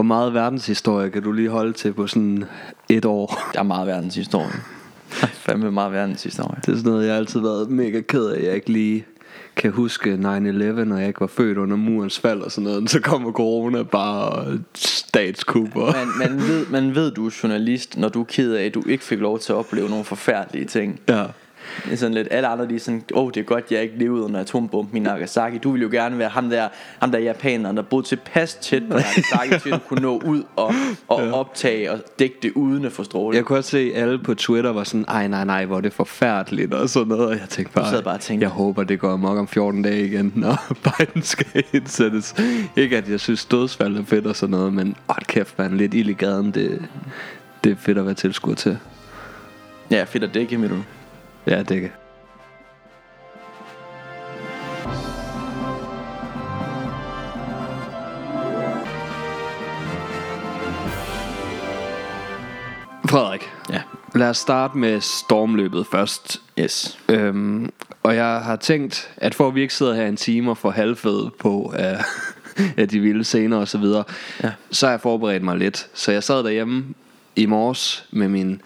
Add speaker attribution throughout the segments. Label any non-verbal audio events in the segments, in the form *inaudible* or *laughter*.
Speaker 1: Hvor meget verdenshistorie kan du lige holde til på sådan et år?
Speaker 2: Der er meget verdenshistorie. *laughs* Er fandme meget verdenshistorie.
Speaker 1: Det er sådan noget, jeg har altid været mega ked af, jeg ikke lige kan huske 9-11, når jeg ikke var født under murens fald og sådan noget. Så kommer corona bare. Og...
Speaker 2: Man, man, ved, man ved, du er journalist, når du er ked af, at du ikke fik lov til at opleve nogle forfærdelige ting.
Speaker 1: Ja.
Speaker 2: Sådan lidt, alle andre de er sådan, åh oh, det er godt jeg ikke levede under atombomben i Nagasaki. Du vil jo gerne være ham der, ham der japaneren der boede tilpas tæt på Nagasaki Til at kunne nå ud og, og ja. optage og dække det uden at få stråle
Speaker 1: Jeg kunne også se alle på Twitter var sådan, ej nej nej hvor er det forfærdeligt og sådan noget. Og jeg tænkte bare,
Speaker 2: sad bare og tænkte-
Speaker 1: jeg håber det går amok om 14 dage igen Når *laughs* Biden skal indsættes. Ikke at jeg synes dødsfald er fedt og sådan noget Men åh kæft man, lidt ild i gaden det, det er fedt at være tilskuer til.
Speaker 2: Ja fedt at dække, mener du
Speaker 1: Ja, det kan Frederik,
Speaker 2: Ja
Speaker 1: lad os starte med stormløbet først.
Speaker 2: Yes
Speaker 1: Øhm, og jeg har tænkt, at for at vi ikke sidder her en time og får halvfed på *laughs* af, af de vilde scener og så videre,
Speaker 2: Ja.
Speaker 1: så har jeg forberedt mig lidt. Så jeg sad derhjemme i morges med min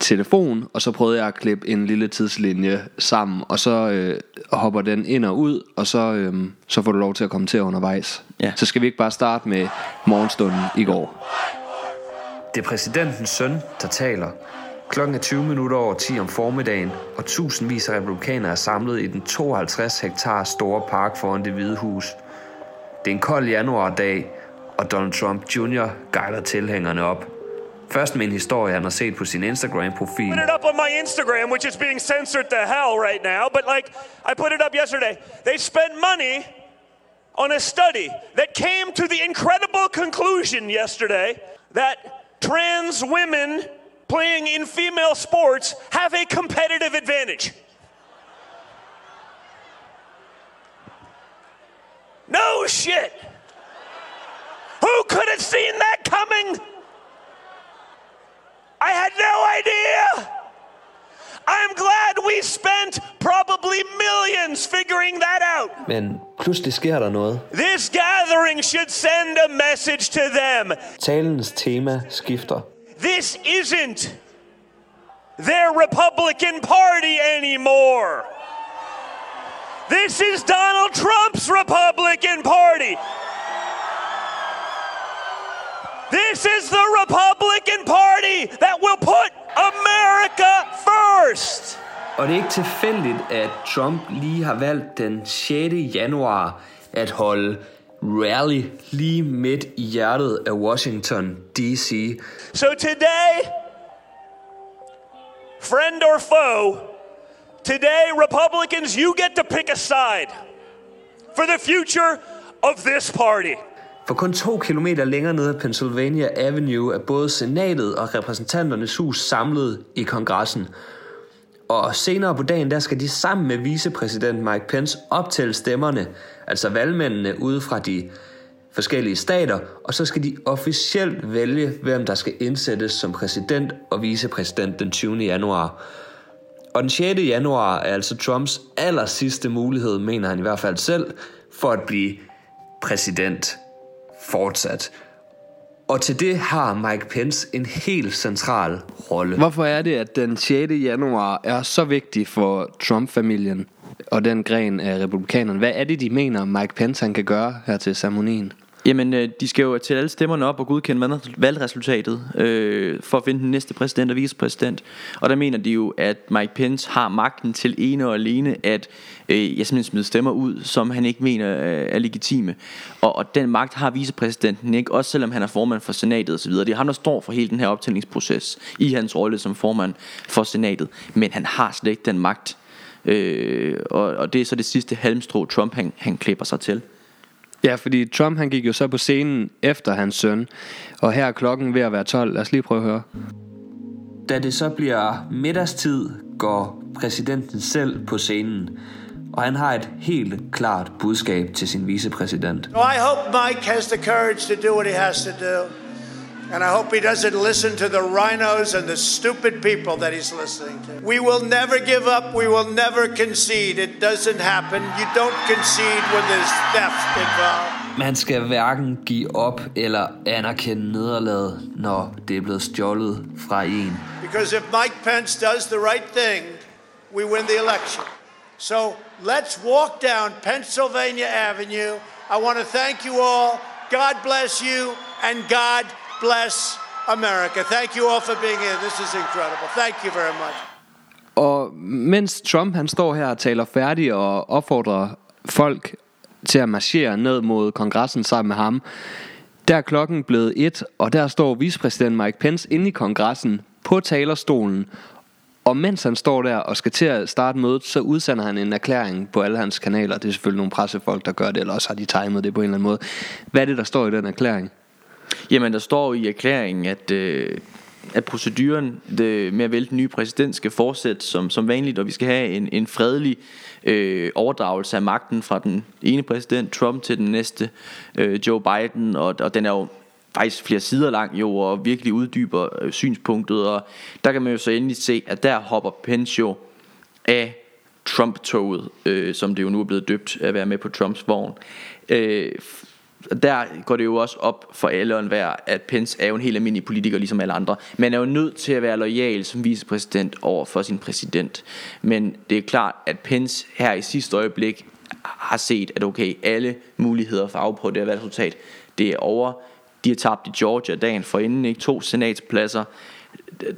Speaker 1: telefon, og så prøvede jeg at klippe en lille tidslinje sammen, og så øh, hopper den ind og ud, og så, øh, så får du lov til at kommentere undervejs.
Speaker 2: Ja.
Speaker 1: Så skal vi ikke bare starte med morgenstunden i går.
Speaker 3: Det er præsidentens søn, der taler. Klokken er 20 minutter over 10 om formiddagen, og tusindvis af republikanere er samlet i den 52 hektar store park foran det hvide hus. Det er en kold januardag, og Donald Trump Jr. guider tilhængerne op. Først med en historie, han har set på sin Instagram-profil.
Speaker 4: put it up on my Instagram, which is being censored to hell right now. But like, I put it up yesterday. They spent money on a study that came to the incredible conclusion yesterday that trans women playing in female sports have a competitive advantage. No shit. Who could have seen that coming? I had no idea. I'm glad we spent probably millions figuring that out.
Speaker 3: Men pludselig sker der noget.
Speaker 4: This gathering should send a message to them.
Speaker 3: Talens tema skifter.
Speaker 4: This isn't their Republican Party anymore. This is Donald Trump's Republican Party. This is the Republican Party that will put America first.
Speaker 3: Og det er ikke tilfældigt, at Trump lige har valgt den 6. januar at holde rally lige midt i hjertet af Washington D.C.
Speaker 4: So today, friend or foe, today, Republicans, you get to pick a side for the future of this party.
Speaker 3: For kun to kilometer længere nede af Pennsylvania Avenue er både senatet og repræsentanternes hus samlet i kongressen. Og senere på dagen, der skal de sammen med vicepræsident Mike Pence optælle stemmerne, altså valgmændene ude fra de forskellige stater, og så skal de officielt vælge, hvem der skal indsættes som præsident og vicepræsident den 20. januar. Og den 6. januar er altså Trumps aller sidste mulighed, mener han i hvert fald selv, for at blive præsident fortsat. Og til det har Mike Pence en helt central rolle.
Speaker 1: Hvorfor er det, at den 6. januar er så vigtig for Trump-familien og den gren af republikanerne? Hvad er det, de mener, Mike Pence han kan gøre her til ceremonien?
Speaker 2: Jamen, øh, de skal jo tælle alle stemmerne op og godkende valgresultatet øh, for at finde den næste præsident og vicepræsident. Og der mener de jo, at Mike Pence har magten til ene og alene at øh, jeg simpelthen smide stemmer ud, som han ikke mener øh, er legitime. Og, og den magt har vicepræsidenten ikke, også selvom han er formand for senatet osv. Det er ham, der står for hele den her optællingsproces i hans rolle som formand for senatet. Men han har slet ikke den magt. Øh, og, og det er så det sidste halmstrå, Trump han, han klipper sig til.
Speaker 1: Ja, fordi Trump han gik jo så på scenen efter hans søn, og her er klokken ved at være 12. Lad os lige prøve at høre.
Speaker 3: Da det så bliver middagstid, går præsidenten selv på scenen. Og han har et helt klart budskab til sin vicepræsident.
Speaker 5: So I hope Mike has the courage to do what he has to do. And I hope he doesn't listen to the rhinos and the stupid people that he's listening to. We will never give up. We will never concede. It doesn't happen. You don't concede when there's theft involved.
Speaker 3: Man skal hverken give op eller anerkende nederlaget, når det er blevet stjålet fra en.
Speaker 5: Because if Mike Pence does the right thing, we win the election. So let's walk down Pennsylvania Avenue. I want to thank you all. God bless you and God bless America. Thank you all for being here. This is incredible. Thank you very much.
Speaker 1: Og mens Trump han står her og taler færdig og opfordrer folk til at marchere ned mod kongressen sammen med ham, der er klokken blevet et, og der står vicepræsident Mike Pence inde i kongressen på talerstolen. Og mens han står der og skal til at starte mødet, så udsender han en erklæring på alle hans kanaler. Det er selvfølgelig nogle pressefolk, der gør det, eller også har de timet det på en eller anden måde. Hvad er det, der står i den erklæring?
Speaker 2: Jamen, der står i erklæringen, at, øh, at proceduren det, med at vælge den nye præsident skal fortsætte som, som vanligt, og vi skal have en, en fredelig øh, overdragelse af magten fra den ene præsident, Trump, til den næste, øh, Joe Biden, og, og den er jo faktisk flere sider lang jo, og virkelig uddyber øh, synspunktet, og der kan man jo så endelig se, at der hopper Pence jo af Trump-toget, øh, som det jo nu er blevet døbt at være med på Trumps vogn. Øh, der går det jo også op for alle og enhver, at Pence er jo en helt almindelig politiker, ligesom alle andre. Man er jo nødt til at være lojal som vicepræsident over for sin præsident. Men det er klart, at Pence her i sidste øjeblik har set, at okay, alle muligheder for at det her valgresultat, det er over. De har tabt i Georgia dagen for inden, ikke to senatspladser.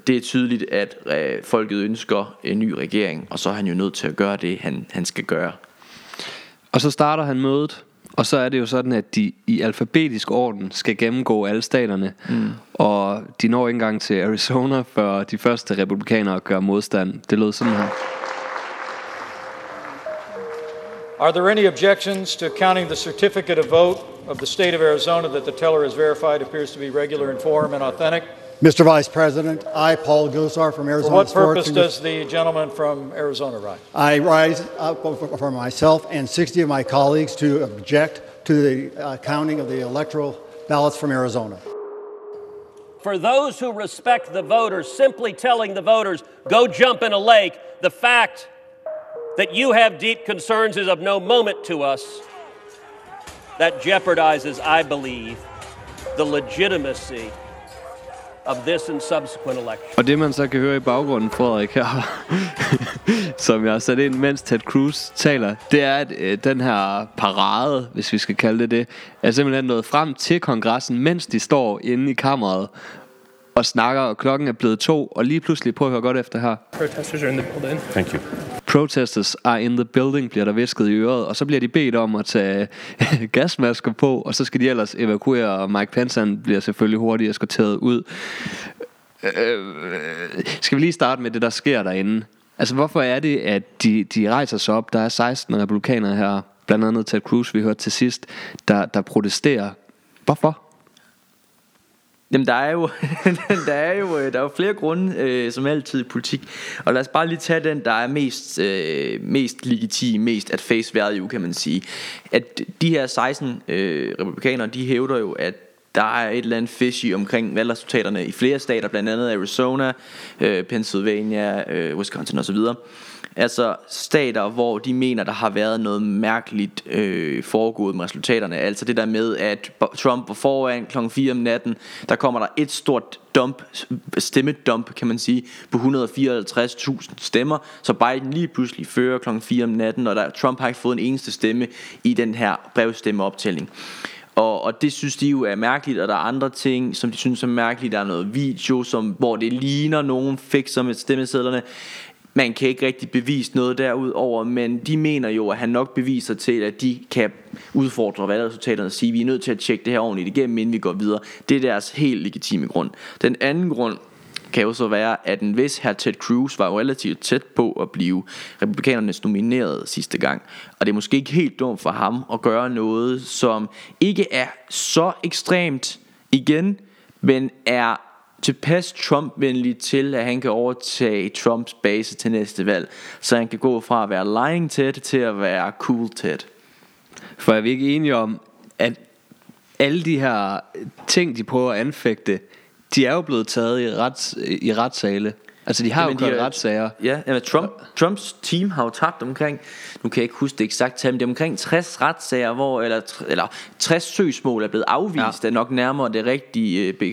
Speaker 2: Det er tydeligt, at øh, folket ønsker en ny regering, og så er han jo nødt til at gøre det, han, han skal gøre.
Speaker 1: Og så starter han mødet, og så er det jo sådan, at de i alfabetisk orden skal gennemgå alle staterne. Mm. Og de når ikke engang til Arizona, før de første republikanere gør modstand. Det lød sådan her.
Speaker 6: Are there any objections to counting the certificate of vote of the state of Arizona that the teller has verified appears to be regular in form and authentic?
Speaker 7: Mr. Vice President, I, Paul Gosar from Arizona.
Speaker 6: For
Speaker 7: Arizona
Speaker 6: what
Speaker 7: Sports.
Speaker 6: purpose does the gentleman from Arizona rise?
Speaker 7: I rise up for for myself and 60 of my colleagues to object to the uh, counting of the electoral ballots from Arizona.
Speaker 8: for those who respect the voters simply telling the voters, go jump in a lake, the fact that you have deep concerns is of no moment to us. That jeopardizes, I believe, the legitimacy of this and subsequent elections.
Speaker 1: Og det man så kan høre i baggrunden, Frederik her, *laughs* som jeg har sat ind, mens Ted Cruz taler, det er, at øh, den her parade, hvis vi skal kalde det det, er simpelthen nået frem til kongressen, mens de står inde i kammeret og snakker, og klokken er blevet to, og lige pludselig, prøv at høre godt efter her.
Speaker 9: Protesters are in the building.
Speaker 10: Thank you.
Speaker 1: Protesters are in the building, bliver der visket i øret, og så bliver de bedt om at tage *laughs* gasmasker på, og så skal de ellers evakuere, og Mike Pence han bliver selvfølgelig hurtigt eskorteret ud. Øh, skal vi lige starte med det, der sker derinde? Altså, hvorfor er det, at de, de rejser sig op? Der er 16 republikanere her, blandt andet Ted Cruz, vi hørte til sidst, der, der protesterer. Hvorfor?
Speaker 2: Jamen der er jo *laughs* der er jo øh, der er jo flere grunde øh, som altid i politik. Og lad os bare lige tage den der er mest øh, mest legitim, mest at face value kan man sige. At de her 16 øh, republikanere, de hævder jo at der er et eller andet fishy omkring valgresultaterne i flere stater, blandt andet Arizona, øh, Pennsylvania, øh, Wisconsin osv. Altså stater, hvor de mener, der har været noget mærkeligt øh, foregået med resultaterne. Altså det der med, at Trump var foran kl. 4 om natten. Der kommer der et stort dump, stemmedump, kan man sige, på 154.000 stemmer. Så Biden lige pludselig fører kl. 4 om natten, og der, Trump har ikke fået en eneste stemme i den her brevstemmeoptælling. Og, og det synes de jo er mærkeligt, og der er andre ting, som de synes er mærkeligt. Der er noget video, som, hvor det ligner nogen fikser med stemmesedlerne. Man kan ikke rigtig bevise noget derudover, men de mener jo, at han nok beviser til, at de kan udfordre valgresultaterne og sige, at vi er nødt til at tjekke det her ordentligt igennem, inden vi går videre. Det er deres helt legitime grund. Den anden grund kan jo så være, at en vis her Ted Cruz var jo relativt tæt på at blive republikanernes nomineret sidste gang. Og det er måske ikke helt dumt for ham at gøre noget, som ikke er så ekstremt igen, men er tilpas Trump-venlig til, at han kan overtage Trumps base til næste valg. Så han kan gå fra at være lying tæt til at være cool tæt.
Speaker 1: For er vi ikke enige om, at alle de her ting, de prøver at anfægte, de er jo blevet taget i, rets, i retssale. Altså, de har
Speaker 2: Jamen,
Speaker 1: jo kørt
Speaker 2: er-
Speaker 1: retssager.
Speaker 2: Ja, jamen, Trump, Trumps team har jo tabt omkring, nu kan jeg ikke huske det eksakt tal, men det er omkring 60 retssager, hvor, eller, eller 60 søgsmål er blevet afvist, ja. Er nok nærmere det rigtige, øh, be,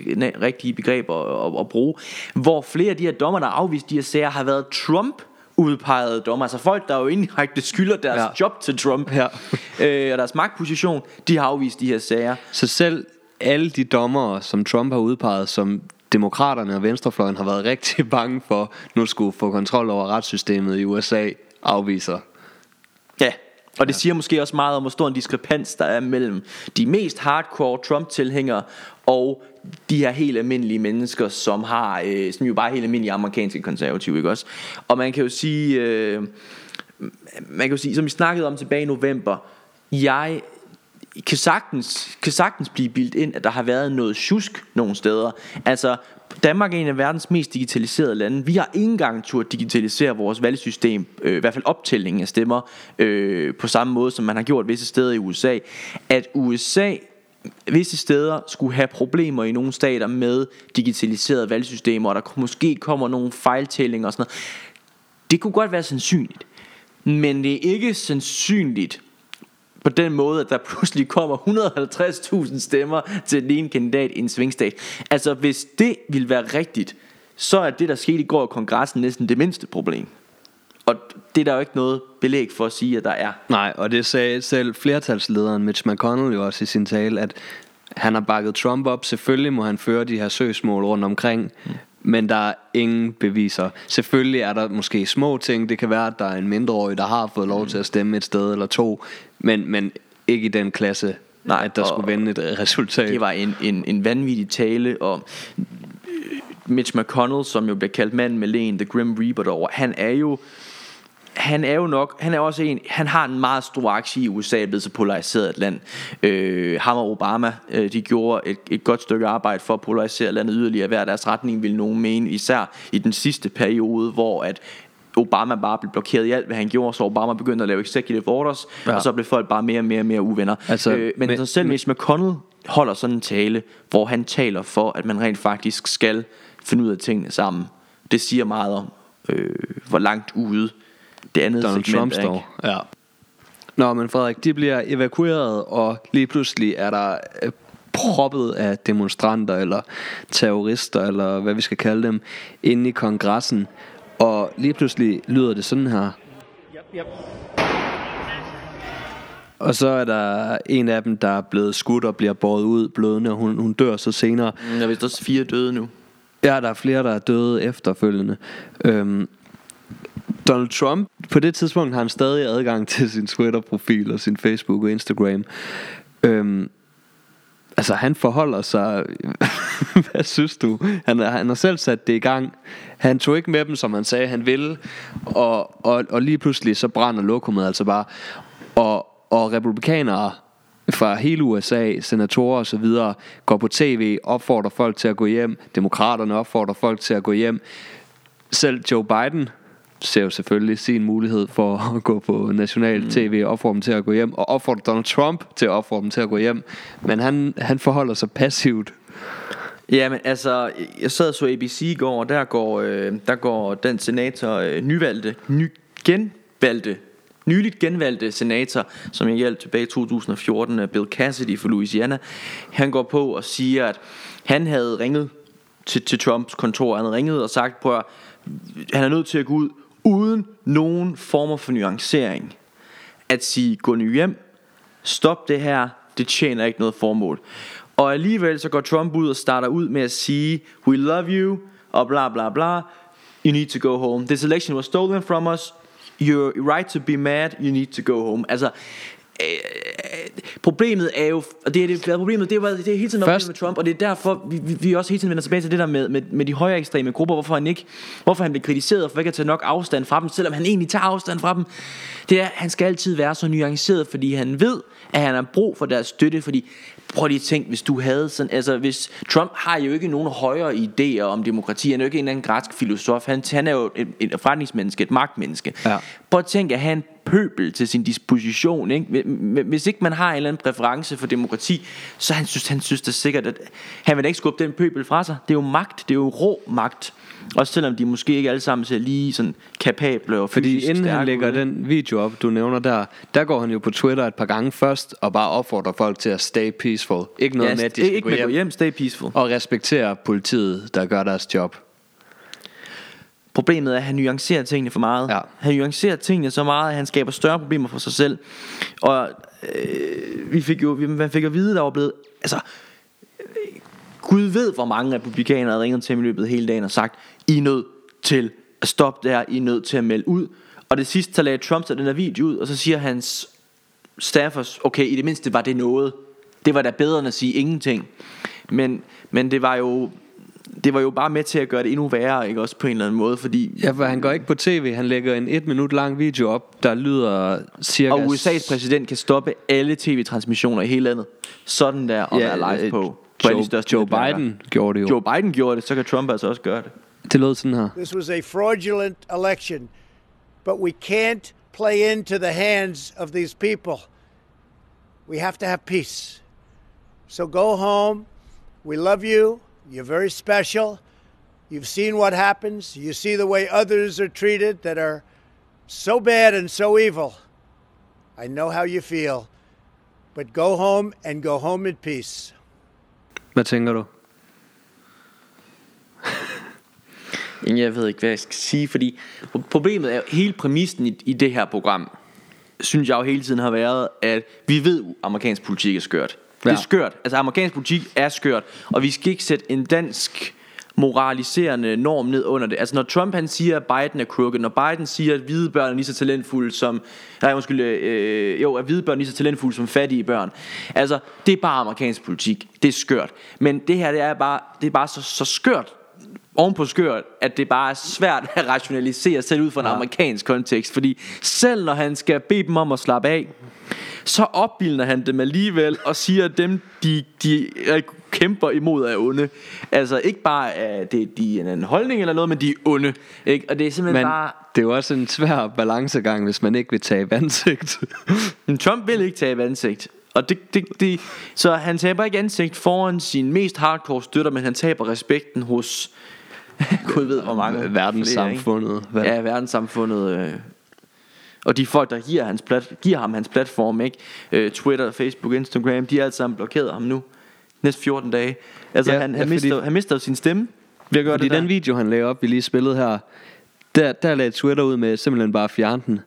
Speaker 2: rigtige begreb at, at, at bruge, hvor flere af de her dommer, der har afvist de her sager, har været Trump udpegede dommer, altså folk, der jo indirekte skylder deres ja. Job til Trump,
Speaker 1: Ja. *laughs*
Speaker 2: øh, og deres magtposition, de har afvist de her sager.
Speaker 1: Så selv alle de dommere, som Trump har udpeget, som demokraterne og venstrefløjen har været *laughs* rigtig bange for, nu skulle få kontrol over retssystemet i USA, afviser.
Speaker 2: Ja, og det siger måske også meget om, hvor stor en diskrepans der er mellem de mest hardcore Trump-tilhængere og de her helt almindelige mennesker, som har, øh, som jo bare er helt almindelige amerikanske konservative, ikke også? Og man kan jo sige, øh, man kan jo sige, som vi snakkede om tilbage i november, jeg kan sagtens, kan sagtens blive bildt ind, at der har været noget tjusk nogle steder. Altså, Danmark er en af verdens mest digitaliserede lande. Vi har ikke engang turde digitalisere vores valgsystem, øh, i hvert fald optællingen af stemmer, øh, på samme måde, som man har gjort visse steder i USA. At USA visse steder skulle have problemer i nogle stater med digitaliserede valgsystemer, og der måske kommer nogle fejltællinger og sådan noget. Det kunne godt være sandsynligt. Men det er ikke sandsynligt på den måde, at der *laughs* pludselig kommer 150.000 stemmer til den ene kandidat i en svingstat. Altså, hvis det ville være rigtigt, så er det, der skete i går i kongressen, næsten det mindste problem. Og det er der jo ikke noget belæg for at sige, at der er.
Speaker 1: Nej, og det sagde selv flertalslederen Mitch McConnell jo også i sin tale, at han har bakket Trump op. Selvfølgelig må han føre de her søgsmål rundt omkring, men der er ingen beviser. Selvfølgelig er der måske små ting. Det kan være, at der er en mindreårig, der har fået lov til at stemme et sted eller to, men, men ikke i den klasse,
Speaker 2: Nej,
Speaker 1: at der skulle vende et resultat.
Speaker 2: Det var en, en, en vanvittig tale, og øh, Mitch McConnell, som jo bliver kaldt manden med lægen, The Grim Reaper derovre, han er jo han er jo nok, han er også en, han har en meget stor aktie i USA, er blevet så polariseret et land. Øh, ham og Obama, øh, de gjorde et, et godt stykke arbejde for at polarisere landet yderligere. Hver deres retning vil nogen mene, især i den sidste periode, hvor at Obama bare blev blokeret i alt, hvad han gjorde, så Obama begyndte at lave executive orders, ja. Og så blev folk bare mere og mere og mere uvenner.
Speaker 1: Altså,
Speaker 2: øh, men, men selv Mitch McConnell holder sådan en tale, hvor han taler for, at man rent faktisk skal finde ud af tingene sammen. Det siger meget om, øh, hvor langt ude det andet
Speaker 1: Donald
Speaker 2: segment
Speaker 1: Trump
Speaker 2: er.
Speaker 1: står. Ja. Nå, men Frederik, de bliver evakueret, og lige pludselig er der øh, proppet af demonstranter, eller terrorister, eller hvad vi skal kalde dem, inde i kongressen. Og lige pludselig lyder det sådan her. Og så er der en af dem, der er blevet skudt og bliver båret ud blødende, og hun, hun dør så senere.
Speaker 2: Mm, Der er vist også fire døde nu.
Speaker 1: Ja, der er flere, der er døde efterfølgende. Øhm, Donald Trump, på det tidspunkt har han stadig adgang til sin Twitter-profil og sin Facebook og Instagram. Øhm, altså, han forholder sig... *laughs* Hvad synes du? Han, han har selv sat det i gang. Han tog ikke med dem, som han sagde, han ville. Og, og, og lige pludselig så brænder lokummet altså bare. Og, og republikanere fra hele USA, senatorer og så videre, går på tv, opfordrer folk til at gå hjem. Demokraterne opfordrer folk til at gå hjem. Selv Joe Biden ser jo selvfølgelig sin mulighed for *laughs* at gå på national tv og opfordre dem til at gå hjem, og opfordrer Donald Trump til at opfordre dem til at gå hjem. Men han, han forholder sig passivt.
Speaker 2: Ja, men altså, jeg sad så ABC i går, og der går, øh, der går den senator, øh, nyvalgte, ny, genvalgte, nyligt genvalgte senator, som jeg hjalp tilbage i 2014, øh, Bill Cassidy fra Louisiana, han går på og siger, at han havde ringet til, til Trumps kontor, han havde ringet og sagt, på han er nødt til at gå ud uden nogen former for nuancering. At sige, gå nu hjem, stop det her, det tjener ikke noget formål. Og alligevel så går Trump ud og starter ud med at sige, we love you, og bla bla bla, you need to go home. This election was stolen from us, you're right to be mad, you need to go home. Altså, øh, problemet er jo, og det er det, problemet, det er, jo- det er hele tiden
Speaker 1: Først-
Speaker 2: Først, med Trump, og det er derfor, vi, vi, vi også hele tiden vender tilbage til det der med, med, med de højere ekstreme grupper, hvorfor han ikke, hvorfor han bliver kritiseret for ikke at tage nok afstand fra dem, selvom han egentlig tager afstand fra dem. Det er, han skal altid være så nuanceret, fordi han ved, at han har brug for deres støtte, fordi prøv lige at tænke, hvis du havde sådan, altså hvis, Trump har jo ikke nogen højere idéer om demokrati, han er jo ikke en eller anden græsk filosof, han, han er jo et, et forretningsmenneske, et magtmenneske.
Speaker 1: Ja.
Speaker 2: Prøv at tænke at have en pøbel til sin disposition, ikke? Hvis ikke man har en eller anden præference for demokrati, så han synes, han synes det sikkert, at han vil da ikke skubbe den pøbel fra sig. Det er jo magt, det er jo rå magt. Også selvom de måske ikke alle sammen ser lige sådan kapable og
Speaker 1: Fordi
Speaker 2: fysisk
Speaker 1: inden han lægger
Speaker 2: ud,
Speaker 1: den video op, du nævner der, der går han jo på Twitter et par gange først, og bare opfordrer folk til at stay peaceful. Ikke noget
Speaker 2: Ja,
Speaker 1: med, at de skal
Speaker 2: ikke
Speaker 1: gå hjem,
Speaker 2: gå hjem, stay peaceful.
Speaker 1: og respektere politiet, der gør deres job.
Speaker 2: Problemet er, at han nuancerer tingene for meget.
Speaker 1: Ja.
Speaker 2: Han nuancerer tingene så meget, at han skaber større problemer for sig selv. Og øh, vi fik jo, man fik jo at vide, der var blevet... Altså, Gud ved, hvor mange republikanere havde ringet til i løbet hele dagen og sagt, I er nødt til at stoppe der, I er nødt til at melde ud. Og det sidste, så lagde Trump så den her video ud, og så siger hans staffers, okay, i det mindste var det noget. Det var da bedre end at sige ingenting. Men, men det var jo det var jo bare med til at gøre det endnu værre, ikke også på en eller anden måde, fordi
Speaker 1: Ja, for han går ikke på tv, han lægger en et minut lang video op, der lyder cirka...
Speaker 2: og USA's præsident kan stoppe alle tv-transmissioner i hele landet. Sådan der og
Speaker 1: Ja,
Speaker 2: være live
Speaker 1: øh,
Speaker 2: på. på alle de største
Speaker 1: Joe
Speaker 2: netværker.
Speaker 1: Biden gjorde det jo.
Speaker 2: Joe Biden gjorde det, så kan Trump altså også gøre det.
Speaker 1: Det lød sådan her.
Speaker 5: This was a fraudulent election, but we can't play into the hands of these people. We have to have peace. So go home. We love you. You're very special. You've seen what happens. You see the way others are treated that are so bad and so evil. I know how you feel. But go home and go home in peace.
Speaker 1: Hvad tænker du? *laughs*
Speaker 2: Jamen, jeg ved ikke, hvad jeg skal sige, fordi problemet er, hele præmissen i, i det her program, synes jeg jo hele tiden har været, at vi ved, at amerikansk politik er skørt. Det er
Speaker 1: Ja.
Speaker 2: skørt. Altså, amerikansk politik er skørt, og vi skal ikke sætte en dansk moraliserende norm ned under det. Altså når Trump han siger at Biden er crooked, når Biden siger at hvide børn er lige så talentfulde som nej undskyld, øh, jo at hvide børn er lige så talentfulde som fattige børn. Altså det er bare amerikansk politik. Det er skørt. Men det her det er bare det er bare så, så skørt ovenpå skørt, at det bare er svært at rationalisere selv ud fra en amerikansk kontekst. Fordi selv når han skal bede dem om at slappe af, så opbilder han dem alligevel og siger, at dem, de, de kæmper imod er onde. Altså ikke bare, at det, de er en holdning eller noget, men de er onde. Ikke? Og det er simpelthen
Speaker 1: Men
Speaker 2: bare...
Speaker 1: det er jo også en svær balancegang, hvis man ikke vil tabe ansigt. *laughs*
Speaker 2: Trump vil ikke tabe ansigt. Og det, det, det, så han taber ikke ansigt foran sin mest hardcore støtter, men han taber respekten hos... *laughs* Gud ved, hvor mange flere?
Speaker 1: Verdenssamfundet. Hvad?
Speaker 2: Ja, verdenssamfundet. Øh. Og de folk, der giver, hans plat, giver ham hans platform, ikke? Øh, Twitter, Facebook, Instagram, de er alle sammen blokeret ham nu. Næste 14 dage. Altså,
Speaker 1: Ja,
Speaker 2: ja, han,
Speaker 1: ja,
Speaker 2: han,
Speaker 1: fordi-
Speaker 2: mister, han mister jo sin stemme ved at gøre
Speaker 1: Fordi
Speaker 2: det der.
Speaker 1: den video, han lagde op, vi lige spillede her, der, der lagde Twitter ud med simpelthen bare at fjerne den.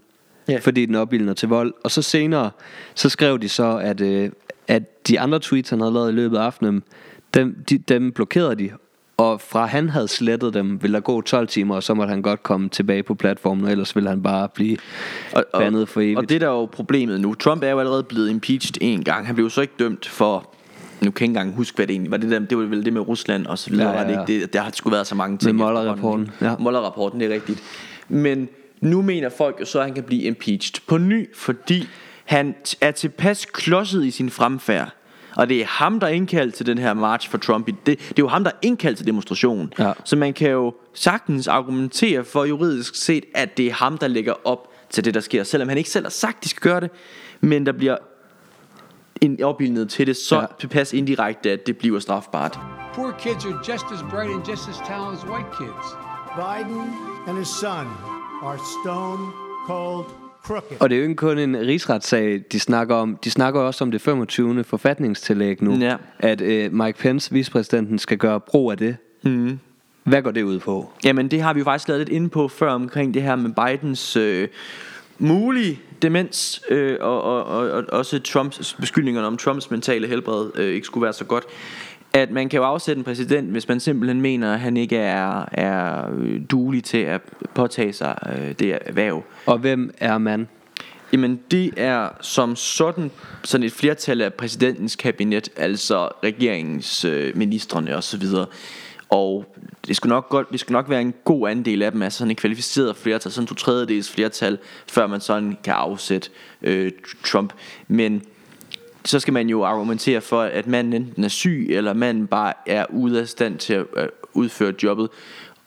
Speaker 2: Ja.
Speaker 1: Fordi den opildner til vold. Og så senere, så skrev de så, at, øh, at de andre tweets, han havde lavet i løbet af aftenen, dem, de, dem blokerede de. Og fra han havde slettet dem, ville der gå 12 timer, og så måtte han godt komme tilbage på platformen, og ellers ville han bare blive
Speaker 2: og,
Speaker 1: bandet for evigt.
Speaker 2: Og det der er jo problemet nu. Trump er jo allerede blevet impeached en gang. Han blev jo så ikke dømt for nu kan jeg ikke engang huske, hvad det egentlig var. Det, der, det var vel det med Rusland og så videre.
Speaker 1: Ja,
Speaker 2: Ja,
Speaker 1: ja.
Speaker 2: Det, ikke det, der har sgu været så mange ting.
Speaker 1: Med
Speaker 2: ikke?
Speaker 1: ja.
Speaker 2: Mueller-rapporten, det er rigtigt. Men nu mener folk jo så, at han kan blive impeached på ny, fordi han er tilpas klodset i sin fremfærd. Og det er ham, der er indkaldt til den her march for Trump. Det, det er jo ham, der er indkaldt til demonstrationen.
Speaker 1: Ja.
Speaker 2: Så man kan jo sagtens argumentere for juridisk set, at det er ham, der lægger op til det, der sker. Selvom han ikke selv har sagt, de skal gøre det. Men der bliver opildnet til det så
Speaker 1: Ja.
Speaker 2: tilpas indirekte, at det bliver strafbart.
Speaker 9: Poor kids are just as bright and just as talented as white kids.
Speaker 5: Biden and his son are stone cold crooked.
Speaker 1: Og det er jo ikke kun en rigsretssag, de snakker om. De snakker også om det 25. forfatningstillæg nu.
Speaker 2: Ja.
Speaker 1: At øh, Mike Pence, vicepræsidenten, skal gøre brug af det. Mm. Hvad går det ud på?
Speaker 2: Jamen det har vi jo faktisk lavet lidt inde på før omkring det her med Bidens øh, mulige demens øh, og, og, og, og også Trumps beskyldningerne om Trumps mentale helbred øh, ikke skulle være så godt. At man kan jo afsætte en præsident, hvis man simpelthen mener, at han ikke er, er øh, duelig til at påtage sig øh, det erhverv.
Speaker 1: Og hvem er man?
Speaker 2: Jamen det er som sådan sådan et flertal af præsidentens kabinet, altså regeringens øh, ministerne og så videre. Og det skulle nok godt, det skulle nok være en god andel af dem, altså sådan et kvalificeret flertal, sådan to tredjedels flertal, før man sådan kan afsætte øh, Trump. Men så skal man jo argumentere for, at manden enten er syg, eller manden bare er ude af stand til at øh, udføre jobbet.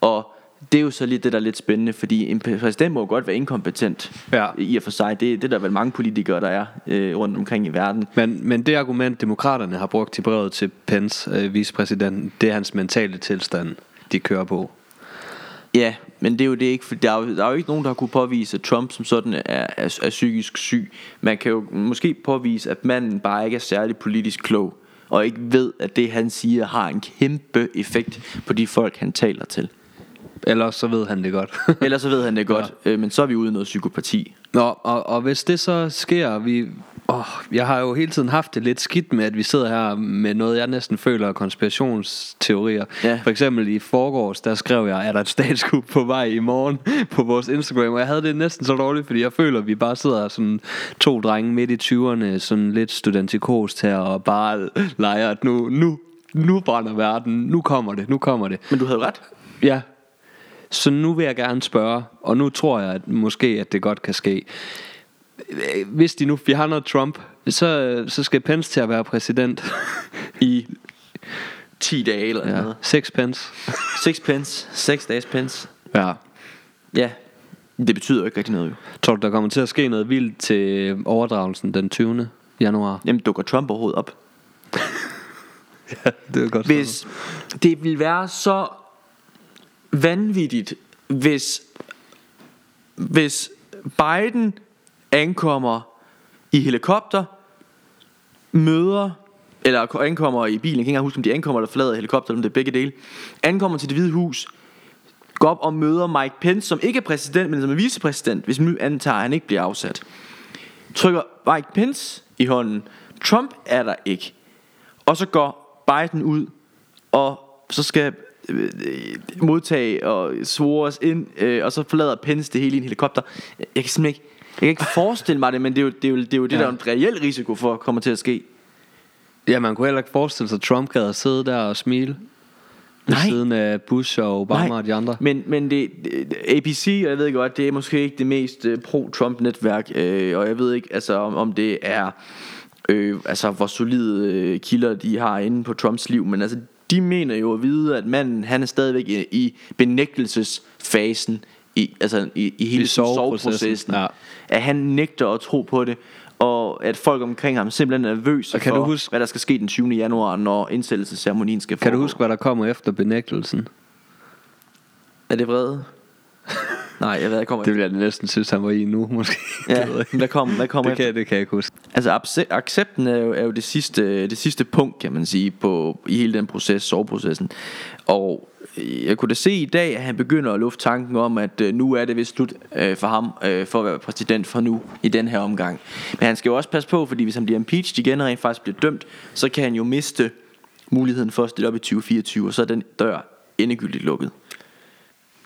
Speaker 2: Og det er jo så lidt det, der er lidt spændende, fordi en præsident må jo godt være inkompetent
Speaker 1: Ja.
Speaker 2: i og for sig. Det, det er der vel mange politikere, der er øh, rundt omkring i verden.
Speaker 1: Men, men det argument, demokraterne har brugt i brevet til Pence, øh, vicepræsidenten, det er hans mentale tilstand, de kører på.
Speaker 2: Ja, men det er jo det ikke, for der er jo, der er jo ikke nogen, der har kunne påvise, at Trump som sådan er, er, er psykisk syg. Man kan jo måske påvise, at manden bare ikke er særlig politisk klog, og ikke ved, at det han siger har en kæmpe effekt på de folk, han taler til.
Speaker 1: Ellers så ved han det godt. *laughs*
Speaker 2: Ellers så ved han det godt, ja. øh, men så er vi ude i noget psykopati.
Speaker 1: Nå, og, og hvis det så sker, vi, åh, jeg har jo hele tiden haft det lidt skidt med, at vi sidder her med noget, jeg næsten føler er konspirationsteorier.
Speaker 2: Ja.
Speaker 1: For eksempel i forgårs, der skrev jeg, er der et statskup på vej i morgen *laughs* på vores Instagram, og jeg havde det næsten så dårligt, fordi jeg føler, at vi bare sidder sådan to drenge midt i 20'erne, sådan lidt studentikost her, og bare leger, at nu, nu, nu brænder verden, nu kommer det, nu kommer det.
Speaker 2: Men du havde ret.
Speaker 1: Ja. Så nu vil jeg gerne spørge, og nu tror jeg at måske, at det godt kan ske. Hvis de nu fjerner Trump, så, så skal Pence til at være præsident *laughs*
Speaker 2: I 10 dage eller ja.
Speaker 1: ja.
Speaker 2: noget.
Speaker 1: Seks Pence. *laughs*
Speaker 2: 6 pence. 6 dages pence.
Speaker 1: Ja.
Speaker 2: Ja. Det betyder jo ikke rigtig noget jo.
Speaker 1: Tror du, der kommer til at ske noget vildt til overdragelsen den 20. januar?
Speaker 2: Jamen dukker Trump overhovedet op. *laughs*
Speaker 1: Det er godt.
Speaker 2: Hvis det vil være så vanvittigt, hvis, hvis Biden ankommer i helikopter, møder, eller ankommer i bilen, jeg kan ikke huske, om de ankommer eller forlader helikopter, om det er begge dele, ankommer til det hvide hus, går op og møder Mike Pence, som ikke er præsident, men som er vicepræsident, hvis man nu antager, at han ikke bliver afsat. Trykker Mike Pence i hånden. Trump er der ikke. Og så går Biden ud, og så skal modtage og svores ind, øh, og så forlader Pence det hele i en helikopter. Jeg kan simpelthen ikke, jeg kan ikke *laughs* forestille mig det, men det er jo det, er jo, det, er jo det
Speaker 1: Ja.
Speaker 2: der er en reel risiko for kommer til at ske.
Speaker 1: Ja, man kunne heller ikke forestille sig, at Trump gad at sidde der og smile. Ved
Speaker 2: Nej.
Speaker 1: siden af Bush og Obama
Speaker 2: Nej,
Speaker 1: og de andre.
Speaker 2: Men, men det, det, ABC, og jeg ved godt, det er måske ikke det mest øh, pro-Trump-netværk, øh, og jeg ved ikke, altså, om, om det er, øh, altså, hvor solide øh, kilder de har inde på Trumps liv, men altså, de mener jo at vide, at manden, han er stadigvæk i, i benægtelsesfasen, i, altså i, i hele
Speaker 1: I soveprocessen,
Speaker 2: soveprocessen,
Speaker 1: ja.
Speaker 2: at han nægter at tro på det, og at folk omkring ham simpelthen er nervøse
Speaker 1: Og kan
Speaker 2: for,
Speaker 1: du huske-
Speaker 2: hvad der skal ske den 20. januar, når indsættelsesceremonien skal
Speaker 1: Kan du
Speaker 2: foregå.
Speaker 1: huske, hvad der kommer efter benægtelsen?
Speaker 2: Er det vrede? Nej, jeg ved, jeg kommer
Speaker 1: Det vil jeg næsten synes, han var i nu, måske.
Speaker 2: Ja, *laughs* hvad kom- hvad kommer
Speaker 1: det kan, det kan jeg ikke huske.
Speaker 2: Altså acce- accepten er jo, er jo det, sidste, det sidste punkt, kan man sige, på, i hele den proces, soveprocessen. Og øh, jeg kunne da se i dag, at han begynder at lufte tanken om, at øh, nu er det vist slut øh, for ham, for at være præsident fra nu, i den her omgang. Men han skal jo også passe på, fordi hvis han bliver impeached igen og rent faktisk bliver dømt, så kan han jo miste muligheden for at stille op i 2024, og så er den dør endegyldigt lukket.